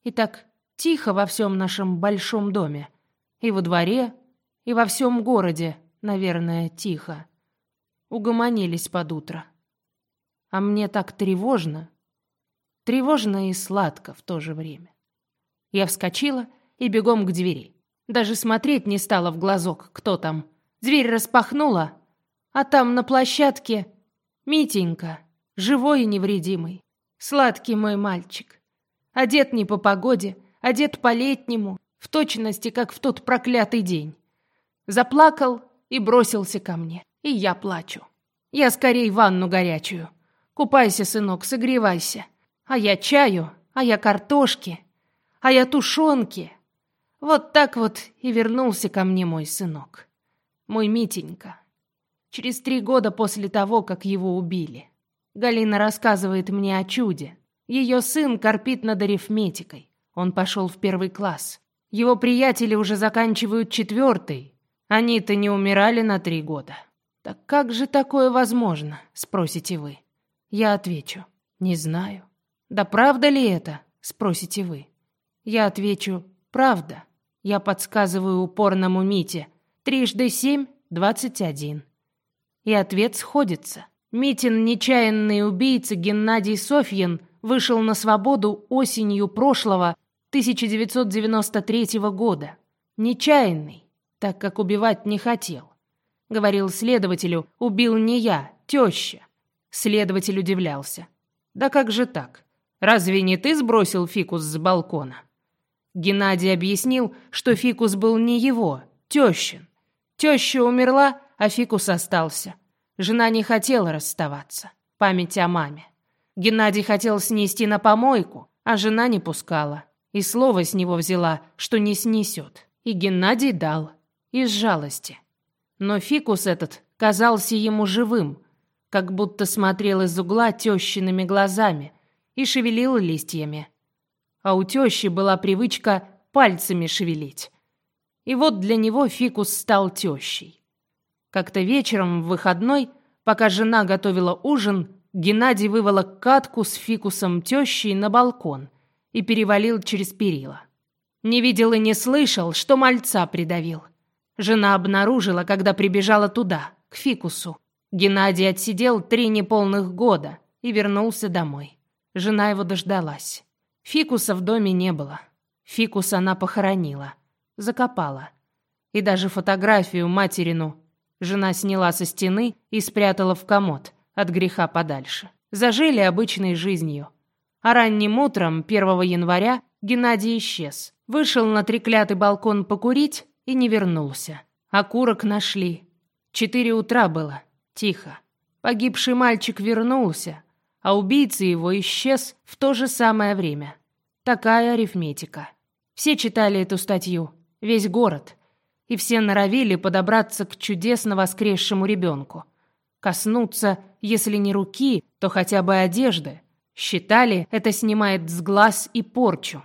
И так тихо во всем нашем большом доме. И во дворе, и во всем городе, наверное, тихо. Угомонились под утро. А мне так тревожно, Тревожно и сладко в то же время. Я вскочила и бегом к двери. Даже смотреть не стала в глазок, кто там. Дверь распахнула, а там на площадке Митенька, живой и невредимый. Сладкий мой мальчик. Одет не по погоде, одет по-летнему, в точности, как в тот проклятый день. Заплакал и бросился ко мне. И я плачу. Я скорей ванну горячую. Купайся, сынок, согревайся. А я чаю, а я картошки, а я тушенки. Вот так вот и вернулся ко мне мой сынок. Мой Митенька. Через три года после того, как его убили. Галина рассказывает мне о чуде. Ее сын корпит над арифметикой. Он пошел в первый класс. Его приятели уже заканчивают четвертый. Они-то не умирали на три года. Так как же такое возможно, спросите вы? Я отвечу, не знаю. Да правда ли это, спросите вы? Я отвечу, правда. Я подсказываю упорному Мите. Трижды семь — двадцать один. И ответ сходится. Митин, нечаянный убийца Геннадий Софьин, вышел на свободу осенью прошлого 1993 года. Нечаянный, так как убивать не хотел. Говорил следователю, убил не я, теща. Следователь удивлялся. Да как же так? Разве не ты сбросил фикус с балкона? Геннадий объяснил, что фикус был не его, тещин. Теща умерла, а фикус остался. Жена не хотела расставаться. Память о маме. Геннадий хотел снести на помойку, а жена не пускала. И слово с него взяла, что не снесет. И Геннадий дал. Из жалости. Но фикус этот казался ему живым, как будто смотрел из угла тещиными глазами и шевелил листьями. А у тещи была привычка пальцами шевелить. И вот для него фикус стал тещей. Как-то вечером в выходной, пока жена готовила ужин, Геннадий выволок катку с фикусом тещей на балкон и перевалил через перила. Не видел и не слышал, что мальца придавил. Жена обнаружила, когда прибежала туда, к фикусу. Геннадий отсидел три неполных года и вернулся домой. Жена его дождалась. Фикуса в доме не было. Фикус она похоронила, закопала. И даже фотографию материну Жена сняла со стены и спрятала в комод, от греха подальше. Зажили обычной жизнью. А ранним утром, 1 января, Геннадий исчез. Вышел на треклятый балкон покурить и не вернулся. Окурок нашли. Четыре утра было. Тихо. Погибший мальчик вернулся, а убийца его исчез в то же самое время. Такая арифметика. Все читали эту статью. Весь город и все норовили подобраться к чудесно воскресшему ребенку. Коснуться, если не руки, то хотя бы одежды. Считали, это снимает с глаз и порчу.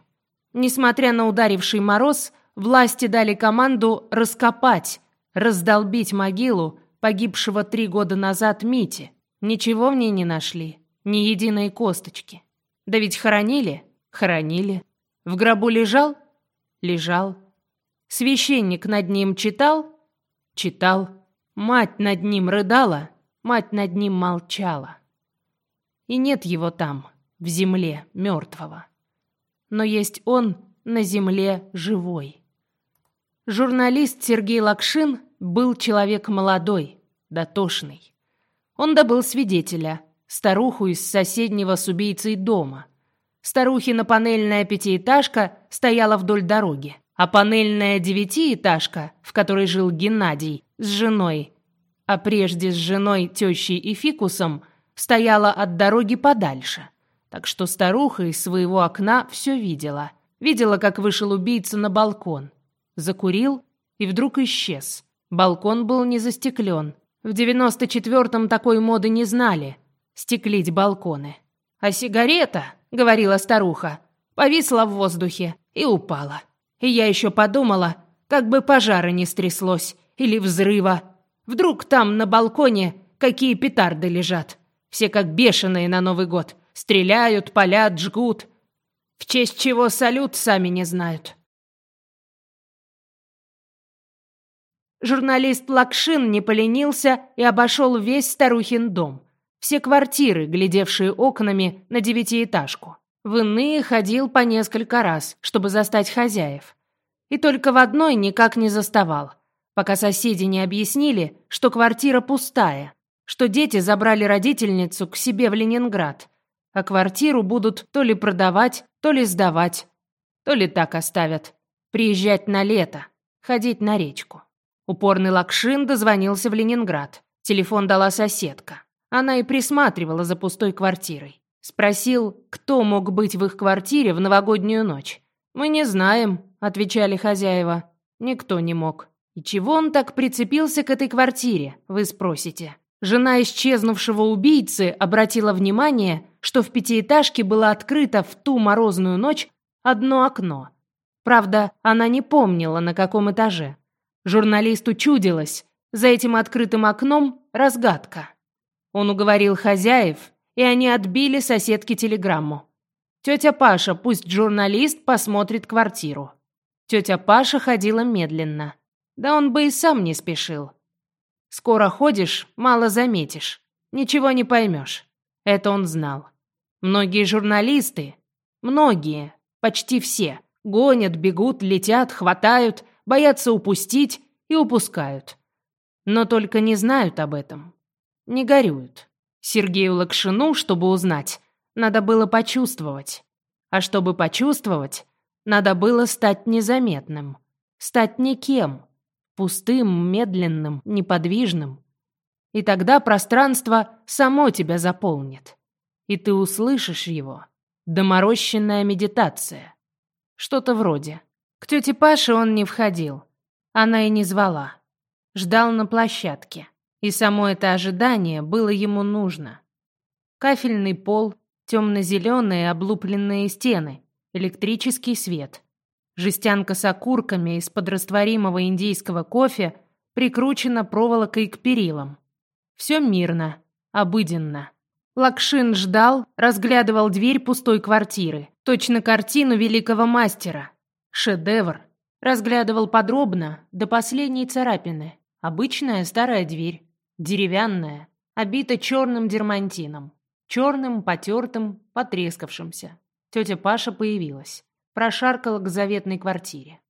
Несмотря на ударивший мороз, власти дали команду раскопать, раздолбить могилу погибшего три года назад Мити. Ничего в ней не нашли, ни единой косточки. Да ведь хоронили? Хоронили. В гробу лежал? Лежал. Священник над ним читал? Читал. Мать над ним рыдала, мать над ним молчала. И нет его там, в земле мертвого. Но есть он на земле живой. Журналист Сергей Лакшин был человек молодой, дотошный. Он добыл свидетеля, старуху из соседнего с убийцей дома. Старухина панельная пятиэтажка стояла вдоль дороги а панельная девятиэтажка, в которой жил Геннадий с женой, а прежде с женой, тещей и фикусом, стояла от дороги подальше. Так что старуха из своего окна все видела. Видела, как вышел убийца на балкон. Закурил и вдруг исчез. Балкон был не застеклен. В девяносто четвертом такой моды не знали. Стеклить балконы. «А сигарета, — говорила старуха, — повисла в воздухе и упала. И я еще подумала, как бы пожара не стряслось или взрыва. Вдруг там на балконе какие петарды лежат. Все как бешеные на Новый год. Стреляют, палят, жгут. В честь чего салют сами не знают. Журналист Лакшин не поленился и обошел весь старухин дом. Все квартиры, глядевшие окнами на девятиэтажку. В иные ходил по несколько раз, чтобы застать хозяев. И только в одной никак не заставал, пока соседи не объяснили, что квартира пустая, что дети забрали родительницу к себе в Ленинград, а квартиру будут то ли продавать, то ли сдавать, то ли так оставят. Приезжать на лето, ходить на речку. Упорный Лакшин дозвонился в Ленинград. Телефон дала соседка. Она и присматривала за пустой квартирой. Спросил, кто мог быть в их квартире в новогоднюю ночь. «Мы не знаем», — отвечали хозяева. «Никто не мог». «И чего он так прицепился к этой квартире?» – вы спросите. Жена исчезнувшего убийцы обратила внимание, что в пятиэтажке было открыто в ту морозную ночь одно окно. Правда, она не помнила, на каком этаже. Журналисту чудилось, за этим открытым окном разгадка. Он уговорил хозяев, и они отбили соседке телеграмму. Тетя Паша, пусть журналист посмотрит квартиру. Тетя Паша ходила медленно. Да он бы и сам не спешил. Скоро ходишь, мало заметишь. Ничего не поймешь. Это он знал. Многие журналисты, многие, почти все, гонят, бегут, летят, хватают, боятся упустить и упускают. Но только не знают об этом. Не горюют. Сергею Лакшину, чтобы узнать, надо было почувствовать. А чтобы почувствовать, надо было стать незаметным. Стать никем пустым, медленным, неподвижным. И тогда пространство само тебя заполнит. И ты услышишь его. Доморощенная медитация. Что-то вроде. К тете Паше он не входил. Она и не звала. Ждал на площадке. И само это ожидание было ему нужно. Кафельный пол, темно-зеленые облупленные стены, электрический свет. Жестянка с окурками из-под растворимого индийского кофе прикручена проволокой к перилам. Все мирно, обыденно. Лакшин ждал, разглядывал дверь пустой квартиры. Точно картину великого мастера. Шедевр. Разглядывал подробно, до последней царапины. Обычная старая дверь. Деревянная, обита черным дермантином. Черным, потертым, потрескавшимся. Тетя Паша появилась прошаркала к заветной квартире.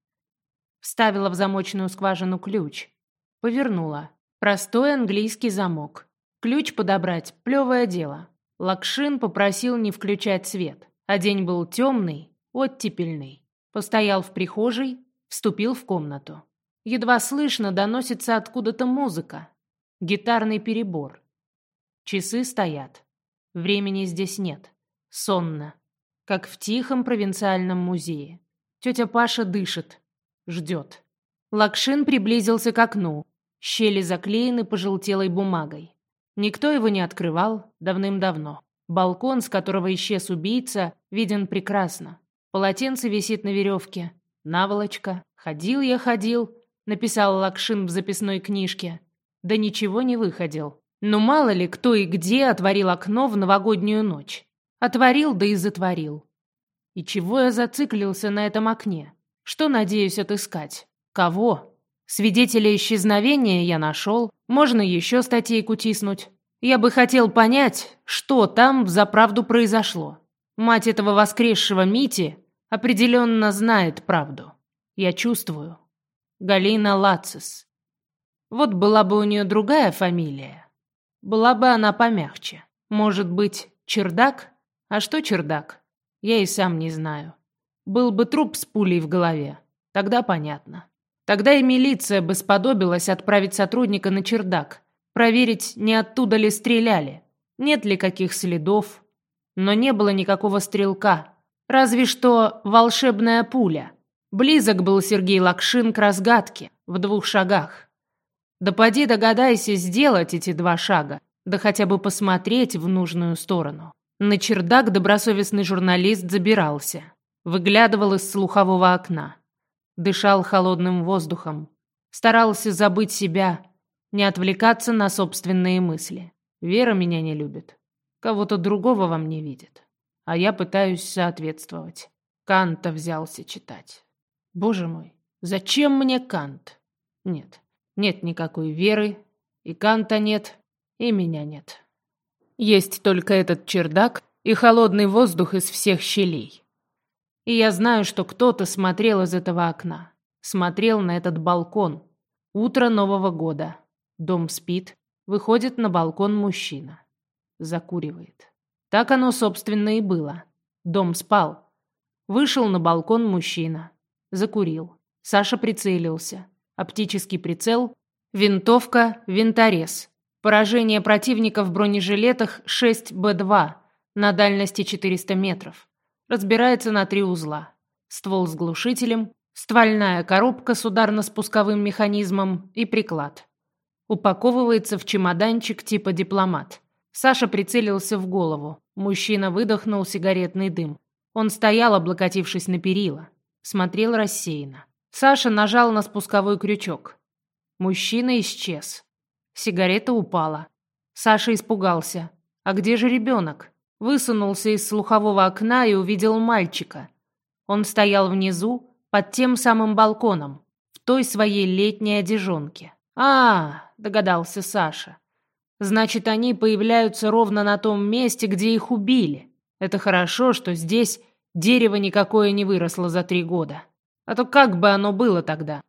Вставила в замочную скважину ключ. Повернула. Простой английский замок. Ключ подобрать – плевое дело. Лакшин попросил не включать свет, а день был темный, оттепельный. Постоял в прихожей, вступил в комнату. Едва слышно доносится откуда-то музыка. Гитарный перебор. Часы стоят. Времени здесь нет. Сонно как в тихом провинциальном музее. Тетя Паша дышит, ждет. Лакшин приблизился к окну. Щели заклеены пожелтелой бумагой. Никто его не открывал давным-давно. Балкон, с которого исчез убийца, виден прекрасно. Полотенце висит на веревке. Наволочка. «Ходил я, ходил», — написал Лакшин в записной книжке. Да ничего не выходил. Ну мало ли, кто и где отворил окно в новогоднюю ночь. Отворил, да и затворил. И чего я зациклился на этом окне? Что надеюсь отыскать? Кого? Свидетеля исчезновения я нашел. Можно еще статейку тиснуть. Я бы хотел понять, что там за правду произошло. Мать этого воскресшего Мити определенно знает правду. Я чувствую. Галина Лацис. Вот была бы у нее другая фамилия. Была бы она помягче. Может быть, чердак? А что чердак? Я и сам не знаю. Был бы труп с пулей в голове. Тогда понятно. Тогда и милиция бы сподобилась отправить сотрудника на чердак. Проверить, не оттуда ли стреляли. Нет ли каких следов. Но не было никакого стрелка. Разве что волшебная пуля. Близок был Сергей Лакшин к разгадке. В двух шагах. Да поди догадайся сделать эти два шага. Да хотя бы посмотреть в нужную сторону. На чердак добросовестный журналист забирался. Выглядывал из слухового окна. Дышал холодным воздухом. Старался забыть себя, не отвлекаться на собственные мысли. Вера меня не любит. Кого-то другого во мне видит. А я пытаюсь соответствовать. Канта взялся читать. Боже мой, зачем мне Кант? Нет, нет никакой веры, и Канта нет, и меня нет. Есть только этот чердак и холодный воздух из всех щелей. И я знаю, что кто-то смотрел из этого окна. Смотрел на этот балкон. Утро Нового года. Дом спит. Выходит на балкон мужчина. Закуривает. Так оно, собственно, и было. Дом спал. Вышел на балкон мужчина. Закурил. Саша прицелился. Оптический прицел. Винтовка, винторез. Поражение противника в бронежилетах 6Б2. На дальности 400 метров. Разбирается на три узла. Ствол с глушителем, ствольная коробка с ударно-спусковым механизмом и приклад. Упаковывается в чемоданчик типа дипломат. Саша прицелился в голову. Мужчина выдохнул сигаретный дым. Он стоял, облокотившись на перила. Смотрел рассеянно. Саша нажал на спусковой крючок. Мужчина исчез. Сигарета упала. Саша испугался. А где же ребенок? Высунулся из слухового окна и увидел мальчика. Он стоял внизу, под тем самым балконом, в той своей летней одежонке. «А, — догадался Саша, — значит, они появляются ровно на том месте, где их убили. Это хорошо, что здесь дерево никакое не выросло за три года. А то как бы оно было тогда?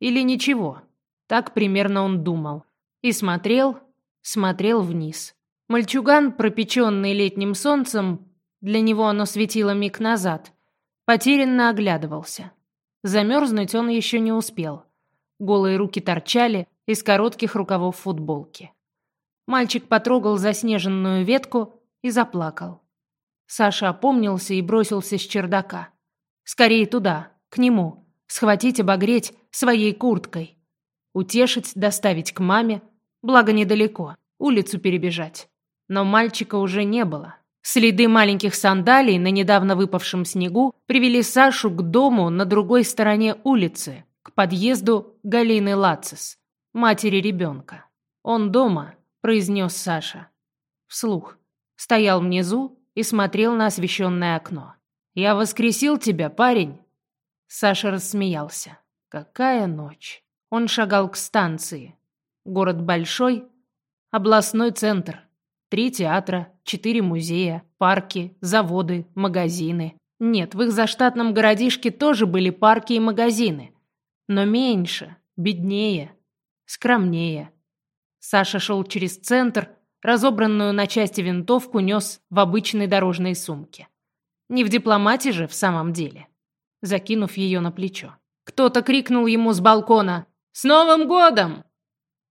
Или ничего?» Так примерно он думал. И смотрел, смотрел вниз. Мальчуган, пропеченный летним солнцем, для него оно светило миг назад, потерянно оглядывался. Замерзнуть он еще не успел. Голые руки торчали из коротких рукавов футболки. Мальчик потрогал заснеженную ветку и заплакал. Саша опомнился и бросился с чердака. Скорее туда, к нему, схватить, обогреть своей курткой. Утешить, доставить к маме, благо недалеко, улицу перебежать но мальчика уже не было. Следы маленьких сандалий на недавно выпавшем снегу привели Сашу к дому на другой стороне улицы, к подъезду Галины Лацис, матери ребенка. «Он дома», — произнес Саша. Вслух. Стоял внизу и смотрел на освещенное окно. «Я воскресил тебя, парень!» Саша рассмеялся. «Какая ночь!» Он шагал к станции. Город большой, областной центр. Три театра, четыре музея, парки, заводы, магазины. Нет, в их заштатном городишке тоже были парки и магазины. Но меньше, беднее, скромнее. Саша шел через центр, разобранную на части винтовку нес в обычной дорожной сумке. Не в дипломате же в самом деле. Закинув ее на плечо. Кто-то крикнул ему с балкона «С Новым годом!».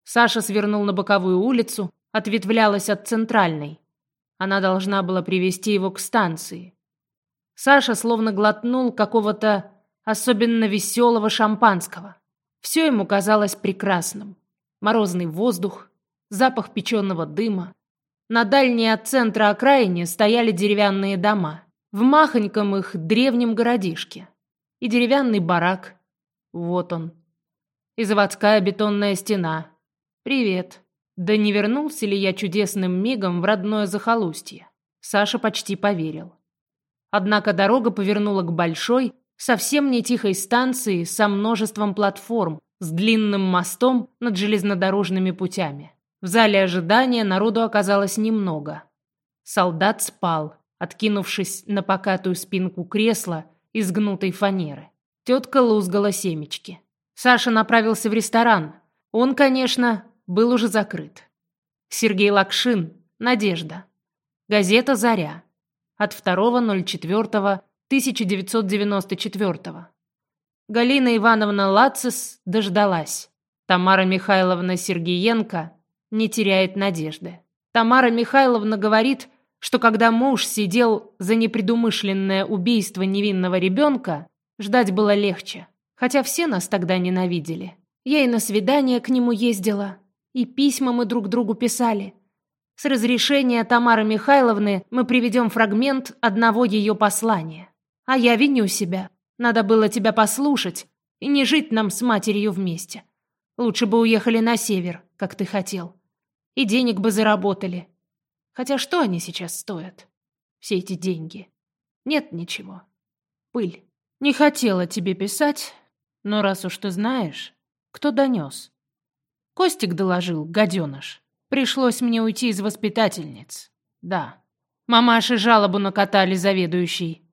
Саша свернул на боковую улицу, ответвлялась от центральной. Она должна была привести его к станции. Саша словно глотнул какого-то особенно веселого шампанского. Все ему казалось прекрасным. Морозный воздух, запах печеного дыма. На дальней от центра окраине стояли деревянные дома. В махоньком их древнем городишке. И деревянный барак. Вот он. И заводская бетонная стена. Привет. Да не вернулся ли я чудесным мигом в родное захолустье? Саша почти поверил. Однако дорога повернула к большой, совсем не тихой станции со множеством платформ, с длинным мостом над железнодорожными путями. В зале ожидания народу оказалось немного. Солдат спал, откинувшись на покатую спинку кресла из гнутой фанеры. Тетка лузгала семечки. Саша направился в ресторан. Он, конечно, был уже закрыт. Сергей Лакшин. Надежда. Газета «Заря». От 2.04.1994. Галина Ивановна Лацис дождалась. Тамара Михайловна Сергеенко не теряет надежды. Тамара Михайловна говорит, что когда муж сидел за непредумышленное убийство невинного ребенка, ждать было легче. Хотя все нас тогда ненавидели. Я и на свидание к нему ездила, и письма мы друг другу писали. С разрешения Тамары Михайловны мы приведем фрагмент одного ее послания. А я виню себя. Надо было тебя послушать и не жить нам с матерью вместе. Лучше бы уехали на север, как ты хотел. И денег бы заработали. Хотя что они сейчас стоят? Все эти деньги. Нет ничего. Пыль. Не хотела тебе писать, но раз уж ты знаешь, кто донес. Костик доложил, гаденыш. Пришлось мне уйти из воспитательниц. Да. Мамаши жалобу накатали заведующий.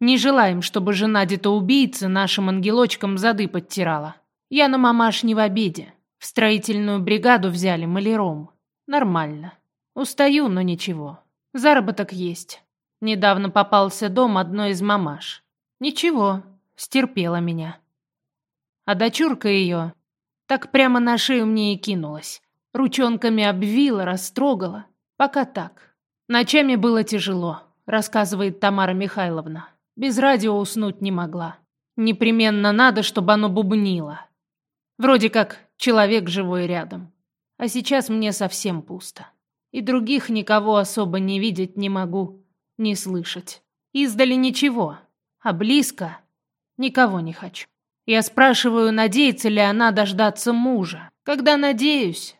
Не желаем, чтобы жена убийцы нашим ангелочкам зады подтирала. Я на мамаш не в обиде. В строительную бригаду взяли маляром. Нормально. Устаю, но ничего. Заработок есть. Недавно попался дом одной из мамаш. Ничего, стерпела меня. А дочурка ее так прямо на шею мне и кинулась. Ручонками обвила, растрогала. Пока так. Ночами было тяжело, рассказывает Тамара Михайловна. Без радио уснуть не могла. Непременно надо, чтобы оно бубнило. Вроде как человек живой рядом. А сейчас мне совсем пусто. И других никого особо не видеть не могу, не слышать. Издали ничего, а близко никого не хочу. Я спрашиваю, надеется ли она дождаться мужа. Когда надеюсь,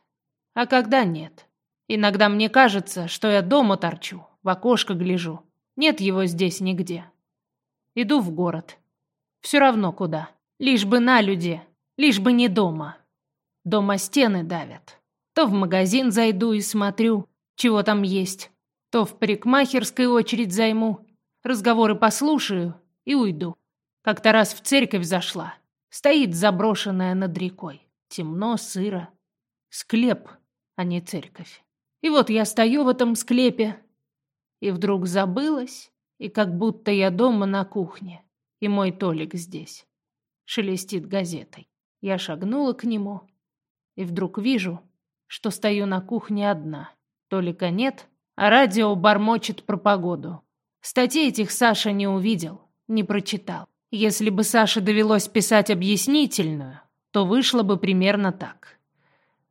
а когда нет. Иногда мне кажется, что я дома торчу, в окошко гляжу. Нет его здесь нигде. Иду в город. Все равно куда. Лишь бы на люди, лишь бы не дома. Дома стены давят. То в магазин зайду и смотрю, чего там есть. То в парикмахерской очередь займу, разговоры послушаю и уйду. Как-то раз в церковь зашла. Стоит заброшенная над рекой. Темно, сыро. Склеп, а не церковь. И вот я стою в этом склепе, и вдруг забылась, и как будто я дома на кухне, и мой Толик здесь. Шелестит газетой. Я шагнула к нему, и вдруг вижу, что стою на кухне одна. Толика нет, а радио бормочет про погоду. Статей этих Саша не увидел, не прочитал. Если бы Саше довелось писать объяснительную, то вышло бы примерно так.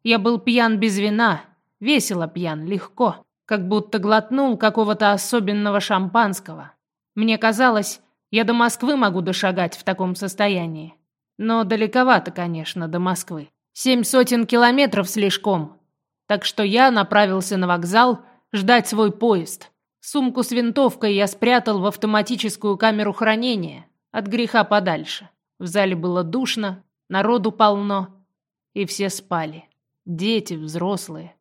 Я был пьян без вина, весело пьян, легко, как будто глотнул какого-то особенного шампанского. Мне казалось, я до Москвы могу дошагать в таком состоянии. Но далековато, конечно, до Москвы. Семь сотен километров слишком. Так что я направился на вокзал ждать свой поезд. Сумку с винтовкой я спрятал в автоматическую камеру хранения, от греха подальше. В зале было душно, народу полно, и все спали. Дети, взрослые,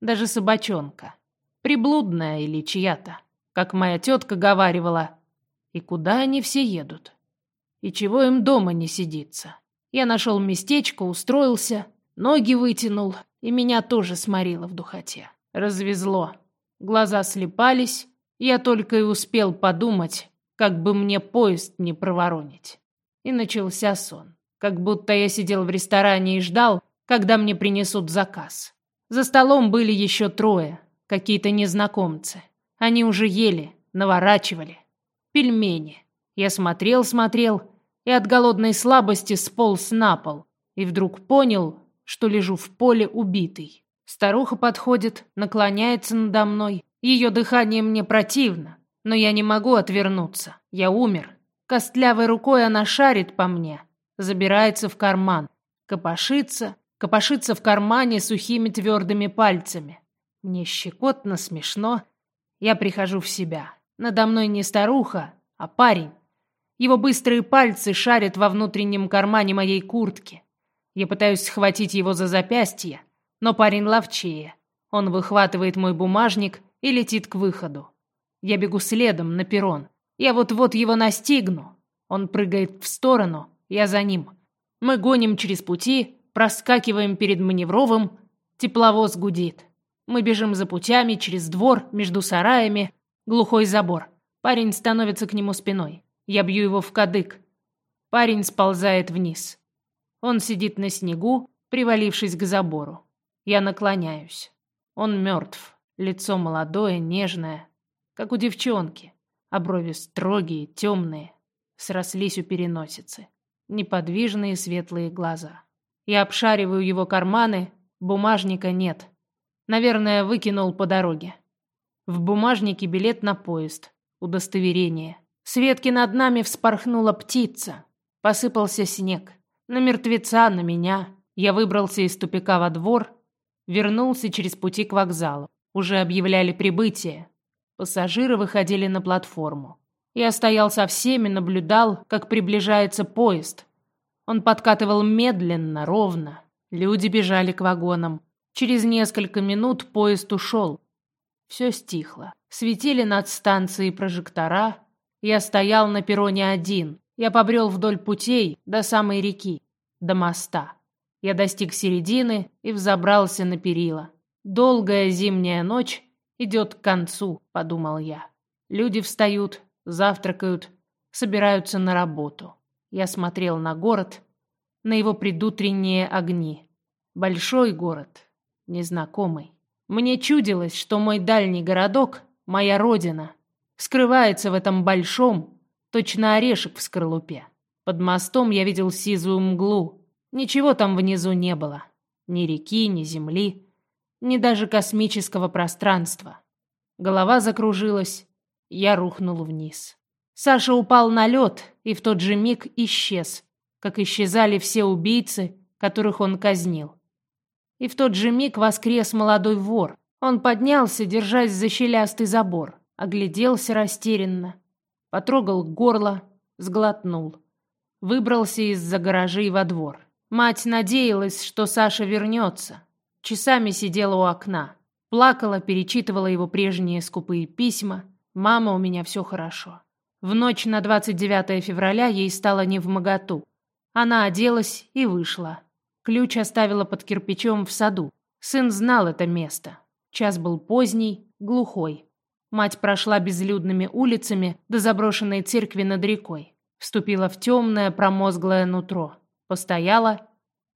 даже собачонка. Приблудная или чья-то, как моя тетка говаривала. И куда они все едут? И чего им дома не сидится? Я нашел местечко, устроился, ноги вытянул, и меня тоже сморило в духоте. Развезло. Глаза слепались, я только и успел подумать, как бы мне поезд не проворонить. И начался сон. Как будто я сидел в ресторане и ждал, когда мне принесут заказ. За столом были еще трое, какие-то незнакомцы. Они уже ели, наворачивали. Пельмени. Я смотрел, смотрел, и от голодной слабости сполз на пол. И вдруг понял, что лежу в поле убитый. Старуха подходит, наклоняется надо мной. Ее дыхание мне противно. Но я не могу отвернуться. Я умер. Костлявой рукой она шарит по мне, забирается в карман, копошится, копошится в кармане сухими твердыми пальцами. Мне щекотно, смешно. Я прихожу в себя. Надо мной не старуха, а парень. Его быстрые пальцы шарят во внутреннем кармане моей куртки. Я пытаюсь схватить его за запястье, но парень ловчее. Он выхватывает мой бумажник и летит к выходу. Я бегу следом на перрон. Я вот-вот его настигну. Он прыгает в сторону, я за ним. Мы гоним через пути, проскакиваем перед маневровым. Тепловоз гудит. Мы бежим за путями, через двор, между сараями. Глухой забор. Парень становится к нему спиной. Я бью его в кадык. Парень сползает вниз. Он сидит на снегу, привалившись к забору. Я наклоняюсь. Он мертв. Лицо молодое, нежное, как у девчонки, а брови строгие, темные, срослись у переносицы, неподвижные светлые глаза. Я обшариваю его карманы, бумажника нет. Наверное, выкинул по дороге. В бумажнике билет на поезд, удостоверение. С ветки над нами вспорхнула птица. Посыпался снег. На мертвеца, на меня. Я выбрался из тупика во двор, вернулся через пути к вокзалу. Уже объявляли прибытие. Пассажиры выходили на платформу. Я стоял со всеми, наблюдал, как приближается поезд. Он подкатывал медленно, ровно. Люди бежали к вагонам. Через несколько минут поезд ушел. Все стихло. Светили над станцией прожектора. Я стоял на перроне один. Я побрел вдоль путей до самой реки, до моста. Я достиг середины и взобрался на перила. Долгая зимняя ночь идет к концу, подумал я. Люди встают, завтракают, собираются на работу. Я смотрел на город, на его предутренние огни. Большой город, незнакомый. Мне чудилось, что мой дальний городок, моя родина, скрывается в этом большом, точно орешек в скорлупе. Под мостом я видел сизую мглу. Ничего там внизу не было. Ни реки, ни земли, ни даже космического пространства. Голова закружилась, я рухнул вниз. Саша упал на лед и в тот же миг исчез, как исчезали все убийцы, которых он казнил. И в тот же миг воскрес молодой вор. Он поднялся, держась за щелястый забор, огляделся растерянно, потрогал горло, сглотнул. Выбрался из-за гаражей во двор. Мать надеялась, что Саша вернется. Часами сидела у окна. Плакала, перечитывала его прежние скупые письма. «Мама, у меня все хорошо». В ночь на 29 февраля ей стало невмоготу. Она оделась и вышла. Ключ оставила под кирпичом в саду. Сын знал это место. Час был поздний, глухой. Мать прошла безлюдными улицами до заброшенной церкви над рекой. Вступила в темное промозглое нутро. Постояла,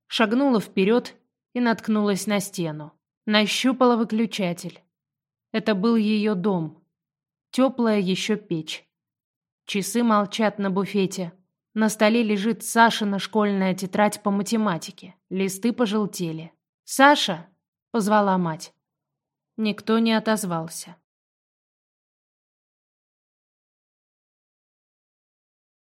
шагнула вперед и наткнулась на стену. Нащупала выключатель. Это был ее дом. Теплая еще печь. Часы молчат на буфете. На столе лежит Сашина школьная тетрадь по математике. Листы пожелтели. «Саша!» — позвала мать. Никто не отозвался.